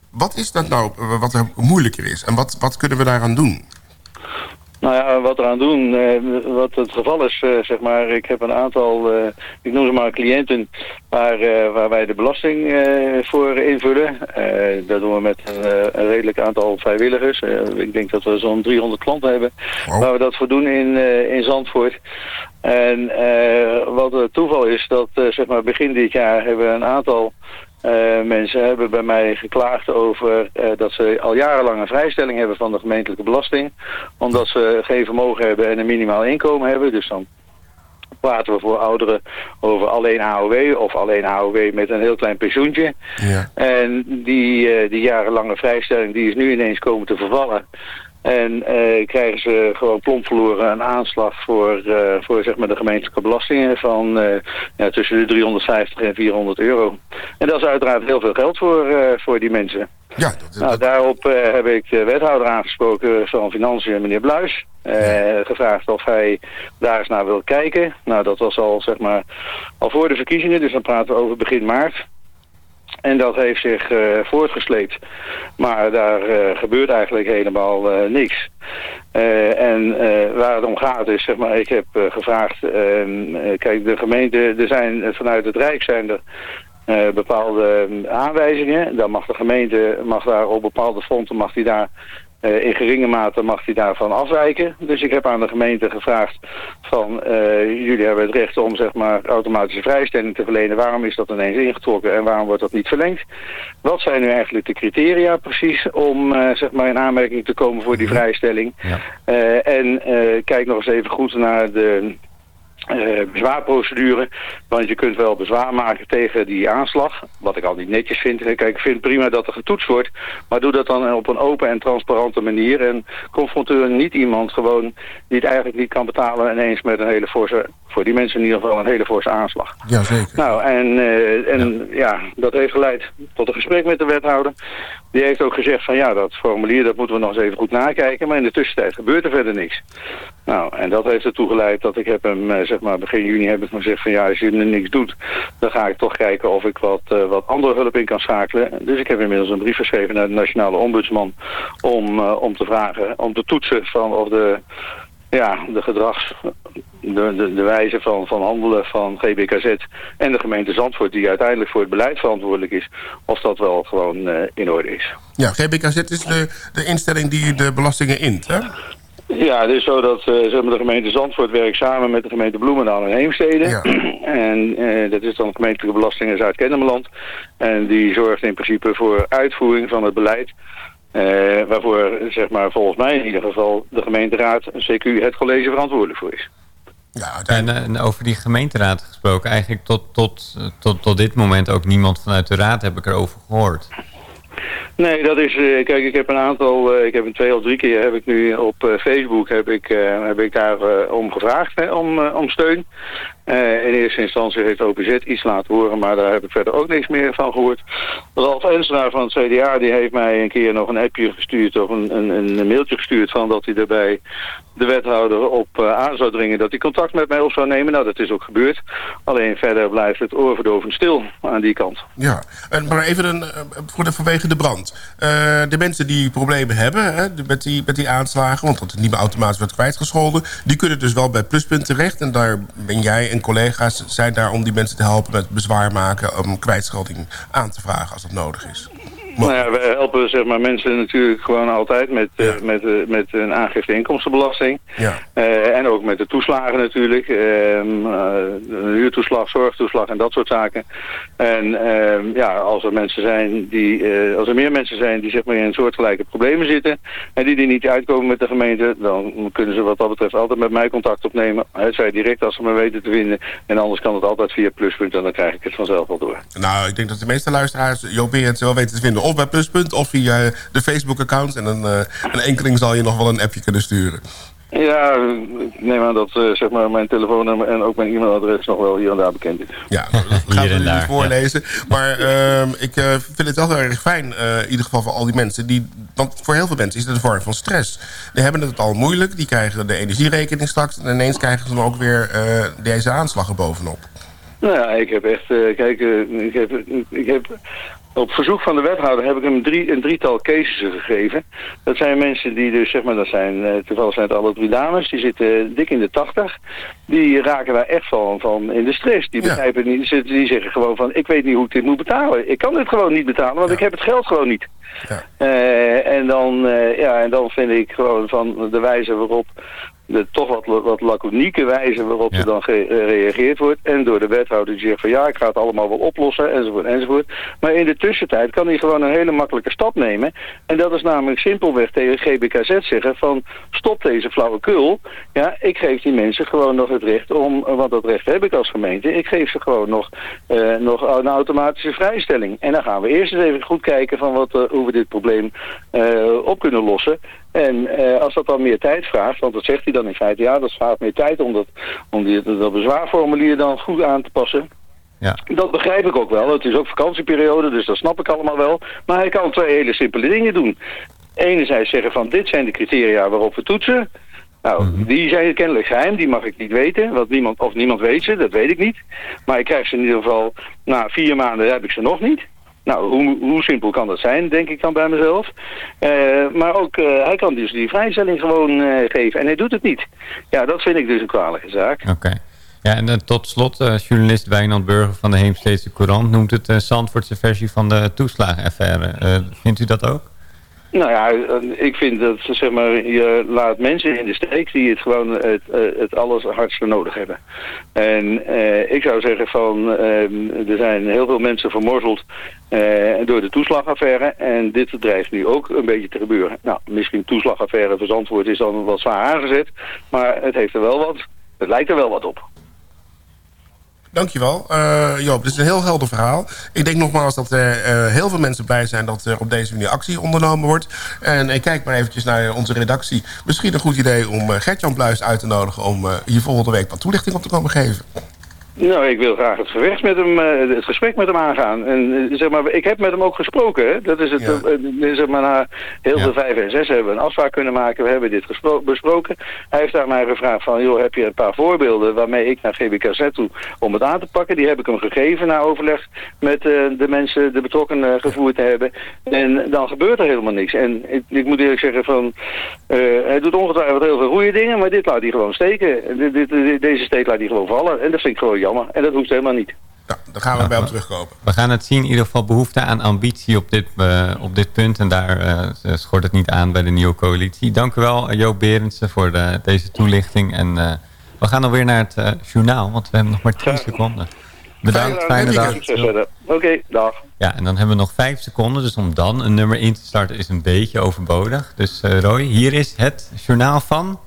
[SPEAKER 9] wat is dat nou wat er moeilijker is? En wat, wat kunnen we daaraan doen?
[SPEAKER 19] Nou ja, wat eraan doen, eh, wat het geval is, eh, zeg maar, ik heb een aantal, eh, ik noem ze maar cliënten, waar, waar wij de belasting eh, voor invullen. Dat doen we met een, redelijk aantal vrijwilligers. Ik denk dat we zo'n 300 klanten hebben waar we dat voor doen in, in Zandvoort. En wat het toeval is, dat zeg maar begin dit jaar hebben we een aantal eh, mensen hebben bij mij geklaagd over eh, dat ze al jarenlang een vrijstelling hebben van de gemeentelijke belasting. Omdat ze geen vermogen hebben en een minimaal inkomen hebben. Dus dan praten we voor ouderen over alleen AOW of alleen AOW met een heel klein pensioentje.
[SPEAKER 9] Ja.
[SPEAKER 19] En die, eh, die jarenlange vrijstelling die is nu ineens komen te vervallen. En eh, krijgen ze gewoon plomp verloren een aanslag voor, eh, voor zeg maar de gemeentelijke belastingen van eh, ja, tussen de 350 en 400 euro. En dat is uiteraard heel veel geld voor, voor die mensen.
[SPEAKER 9] Ja,
[SPEAKER 19] nou, daarop heb ik de wethouder aangesproken van Financiën, meneer Bluis. Gevraagd of hij daar eens naar wil kijken. Nou, dat was al, zeg maar, al voor de verkiezingen, dus dan praten we over begin maart. En dat heeft zich eh, voortgesleept. Maar daar eh, gebeurt eigenlijk helemaal eh, niks. En waar het om gaat is, zeg maar, ik heb gevraagd, ehm, eh, kijk, de gemeente, er zijn vanuit het Rijk zijn er bepaalde eh, aanwijzingen. Dan mag de gemeente, mag daar op bepaalde fronten, mag die daar eh, in geringe mate mag hij daarvan afwijken. Dus ik heb aan de gemeente gevraagd van eh, jullie hebben het recht om zeg maar automatische vrijstelling te verlenen. Waarom is dat ineens ingetrokken en waarom wordt dat niet verlengd? Wat zijn nu eigenlijk de criteria precies om eh, zeg maar in aanmerking te komen voor die vrijstelling? Eh, en eh, kijk nog eens even goed naar de eh, bezwaarprocedure. Want je kunt wel bezwaar maken tegen die aanslag. Wat ik al niet netjes vind. Kijk, ik vind prima dat er getoetst wordt. Maar doe dat dan op een open en transparante manier. En confronteer niet iemand gewoon die het eigenlijk niet kan betalen. Ineens met een hele forse, voor die mensen in ieder geval een hele forse aanslag.
[SPEAKER 9] Jazeker.
[SPEAKER 19] Nou, en, eh, en ja. dat heeft geleid tot een gesprek met de wethouder. Die heeft ook gezegd van ja, dat formulier dat moeten we nog eens even goed nakijken. Maar in de tussentijd gebeurt er verder niks. Nou, en dat heeft ertoe geleid dat ik heb hem, eh, maar, begin juni heb ik hem gezegd van ja, als je er niks doet, dan ga ik toch kijken of ik wat, eh, wat andere hulp in kan schakelen. Dus ik heb inmiddels een brief geschreven naar de nationale ombudsman om, eh, om te vragen, om te toetsen van of de, ja, de gedrags, de, de, de wijze van, van handelen van GBKZ en de gemeente Zandvoort, die uiteindelijk voor het beleid verantwoordelijk is, of dat wel gewoon eh, in orde is.
[SPEAKER 9] Ja, GBKZ is de, de instelling die de belastingen int, hè?
[SPEAKER 19] Ja, het is zo dat eh, zeg maar, de gemeente Zandvoort werkt samen met de gemeente Bloemendaal en Heemstede. En eh, dat is dan de gemeentelijke belastingen Zuid-Kennemerland. En die zorgt in principe voor uitvoering van het beleid. eh, waarvoor, zeg maar, volgens mij in ieder geval de gemeenteraad, CQ, het college verantwoordelijk voor is.
[SPEAKER 10] En, eh, en over die gemeenteraad gesproken, eigenlijk tot, tot, tot, tot dit moment ook niemand vanuit de raad heb ik erover gehoord.
[SPEAKER 19] Nee, dat is, eh, kijk, ik heb een aantal, eh, ik heb een twee of drie keer heb ik nu op eh, Facebook heb ik, heb ik daar om gevraagd, hè, om, om steun. Eh, in eerste instantie heeft OPZ iets laten horen, maar daar heb ik verder ook niks meer van gehoord. Ralf Ensenaar van het CDA, die heeft mij een keer nog een appje gestuurd of een, een, een mailtje gestuurd van dat hij erbij de wethouder op eh, aan zou dringen dat hij contact met mij op zou nemen. Nou, dat is ook gebeurd. Alleen verder blijft het oorverdovend stil aan die kant.
[SPEAKER 9] Ja, en maar even een, eh, voor de, vanwege de brand. Eh, de mensen die problemen hebben hè, met, die, met die aanslagen... want dat het niet meer automatisch wordt kwijtgescholden... die kunnen dus wel bij Pluspunt terecht. En daar ben jij collega's zijn daar om die mensen te helpen... met bezwaar maken om kwijtschelding aan te vragen als dat nodig is.
[SPEAKER 19] Nou ja, we helpen zeg maar, mensen natuurlijk gewoon altijd met, eh, met, eh, met een aangifte inkomstenbelasting.
[SPEAKER 9] Ja.
[SPEAKER 19] Eh, en ook met de toeslagen natuurlijk. Ehm, eh, huurtoeslag, zorgtoeslag en dat soort zaken. En ehm, ja, als er mensen zijn die, als er meer mensen zijn die zeg maar in soortgelijke problemen zitten en die er niet uitkomen met de gemeente, dan kunnen ze wat dat betreft altijd met mij contact opnemen. Het zij direct als ze me weten te vinden. En anders kan het altijd via Pluspunt en dan krijg ik het vanzelf wel door.
[SPEAKER 9] Nou, ik denk dat de meeste luisteraars Joop Berends wel weten te vinden. Of bij Pluspunt of via de Facebook-account. En een, eh, een enkeling zal je nog wel een appje kunnen sturen.
[SPEAKER 19] Ja, ik neem aan dat eh, zeg maar mijn telefoonnummer en ook mijn e-mailadres nog wel hier en daar bekend is.
[SPEAKER 9] Ja, dat gaan we nu niet voorlezen. Maar ehm, ik eh, vind het wel heel erg fijn, eh, in ieder geval voor al die mensen. Die, want voor heel veel mensen is het een vorm van stress. Die hebben het al moeilijk, die krijgen de energierekening straks... en ineens krijgen ze dan ook weer eh, deze aanslag erbovenop.
[SPEAKER 19] Nou ja, ik heb echt, eh, kijk, eh, ik, heb, ik heb op verzoek van de wethouder heb ik hem drie, een drietal cases gegeven. Dat zijn mensen die dus, zeg maar, dat zijn, eh, toevallig zijn het alle drie dames, die zitten dik in de tachtig. Die raken daar echt van, van in de stress. Die begrijpen niet, die zeggen gewoon van, ik weet niet hoe ik dit moet betalen. Ik kan dit gewoon niet betalen, want ik heb het geld gewoon niet. Eh, en, dan, eh, ja, en dan vind ik gewoon van de wijze waarop, de toch wat, wat laconieke wijze waarop er dan gereageerd wordt. En door de wethouder die zegt van ja, ik ga het allemaal wel oplossen, enzovoort, enzovoort. Maar in de tussentijd kan hij gewoon een hele makkelijke stap nemen. En dat is namelijk simpelweg tegen GBKZ zeggen van stop deze flauwekul. Ja, ik geef die mensen gewoon nog het recht om, want dat recht heb ik als gemeente, ik geef ze gewoon nog, eh, nog een automatische vrijstelling. En dan gaan we eerst eens even goed kijken van wat, eh, hoe we dit probleem eh, op kunnen lossen. En eh, als dat dan meer tijd vraagt, want dat zegt hij dan in feite, ja, dat vraagt meer tijd om dat, om die, dat bezwaarformulier dan goed aan te passen.
[SPEAKER 10] Ja.
[SPEAKER 19] Dat begrijp ik ook wel. Het is ook vakantieperiode, dus dat snap ik allemaal wel. Maar hij kan twee hele simpele dingen doen. Enerzijds zeggen van dit zijn de criteria waarop we toetsen. Nou, die zijn kennelijk geheim, die mag ik niet weten. Want niemand, of niemand weet ze, dat weet ik niet. Maar ik krijg ze in ieder geval, na vier maanden heb ik ze nog niet. Nou, hoe, hoe simpel kan dat zijn, denk ik dan bij mezelf. Eh, maar ook, eh, hij kan dus die vrijstelling gewoon eh, geven. En hij doet het niet. Ja, dat vind ik dus een kwalijke zaak.
[SPEAKER 10] Oké. Ja, en tot slot, journalist Wijnand Burger van de Heemsteedse Courant... noemt het de Zandvoortse versie van de toeslagenaffaire. Vindt u dat ook?
[SPEAKER 19] Nou ja, eh, ik vind dat zeg maar, je laat mensen in de steek die het gewoon het, eh, het alles hardste nodig hebben. En eh, ik zou zeggen van, eh, er zijn heel veel mensen vermorzeld eh, door de toeslagaffaire. En dit dreigt nu ook een beetje te gebeuren. Nou, misschien toeslagaffaire verzandwoord is dan wat zwaar aangezet. Maar het heeft er wel wat, het lijkt er wel wat op.
[SPEAKER 9] Dankjewel, eh Joop. Dit is een heel helder verhaal. Ik denk nogmaals dat er eh, heel veel mensen blij zijn... dat er op deze manier actie ondernomen wordt. En ik kijk maar eventjes naar onze redactie. Misschien een goed idee om eh, Gert-Jan Bluis uit te nodigen... om hier volgende week wat toelichting op te komen geven.
[SPEAKER 19] Nou, ik wil graag het, gevecht met hem, eh, het gesprek met hem aangaan. En eh, zeg maar, ik heb met hem ook gesproken. Hè? Dat is het,
[SPEAKER 9] Ja.
[SPEAKER 19] eh, zeg maar, na heel veel vijf en zes hebben we een afspraak kunnen maken. We hebben dit besproken. Hij heeft aan mij gevraagd van, joh, heb je een paar voorbeelden waarmee ik naar GBKZ toe om het aan te pakken? Die heb ik hem gegeven na overleg met de mensen, de betrokkenen gevoerd te hebben. En dan gebeurt er helemaal niks. En ik, ik moet eerlijk zeggen van, hij doet ongetwijfeld heel veel goede dingen, maar dit laat hij gewoon steken. Deze steek laat hij gewoon vallen. En dat vind ik gewoon jammer. En dat hoeft helemaal niet.
[SPEAKER 9] Daar gaan we bij hem terugkomen.
[SPEAKER 10] We gaan het zien, in ieder geval behoefte aan ambitie op dit, eh, op dit punt. En daar eh, schort het niet aan bij de nieuwe coalitie. Dank u wel, eh, Joop Berendsen, voor de, deze toelichting. En eh, we gaan alweer naar het journaal, want we hebben nog maar 10 seconden. Bedankt, fijne dag.
[SPEAKER 19] Oké, dag.
[SPEAKER 10] Ja, en dan hebben we nog 5 seconden. Dus om dan een nummer in te starten is een beetje overbodig. Dus eh, Roy, hier is het journaal van...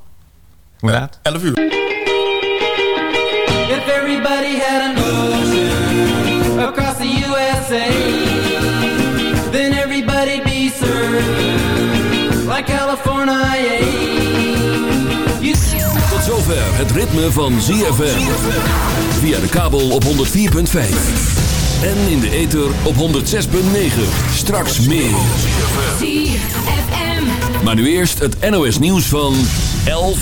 [SPEAKER 10] Hoe laat?
[SPEAKER 9] 11 uur.
[SPEAKER 11] Everybody had an ocean across the USA, then everybody'd be served like California. You
[SPEAKER 16] Tot zover het ritme van ZFM. Via de kabel op 104.5. En in de ether op 106.9. Straks meer.
[SPEAKER 15] ZFM.
[SPEAKER 16] Maar nu eerst het NOS nieuws van 11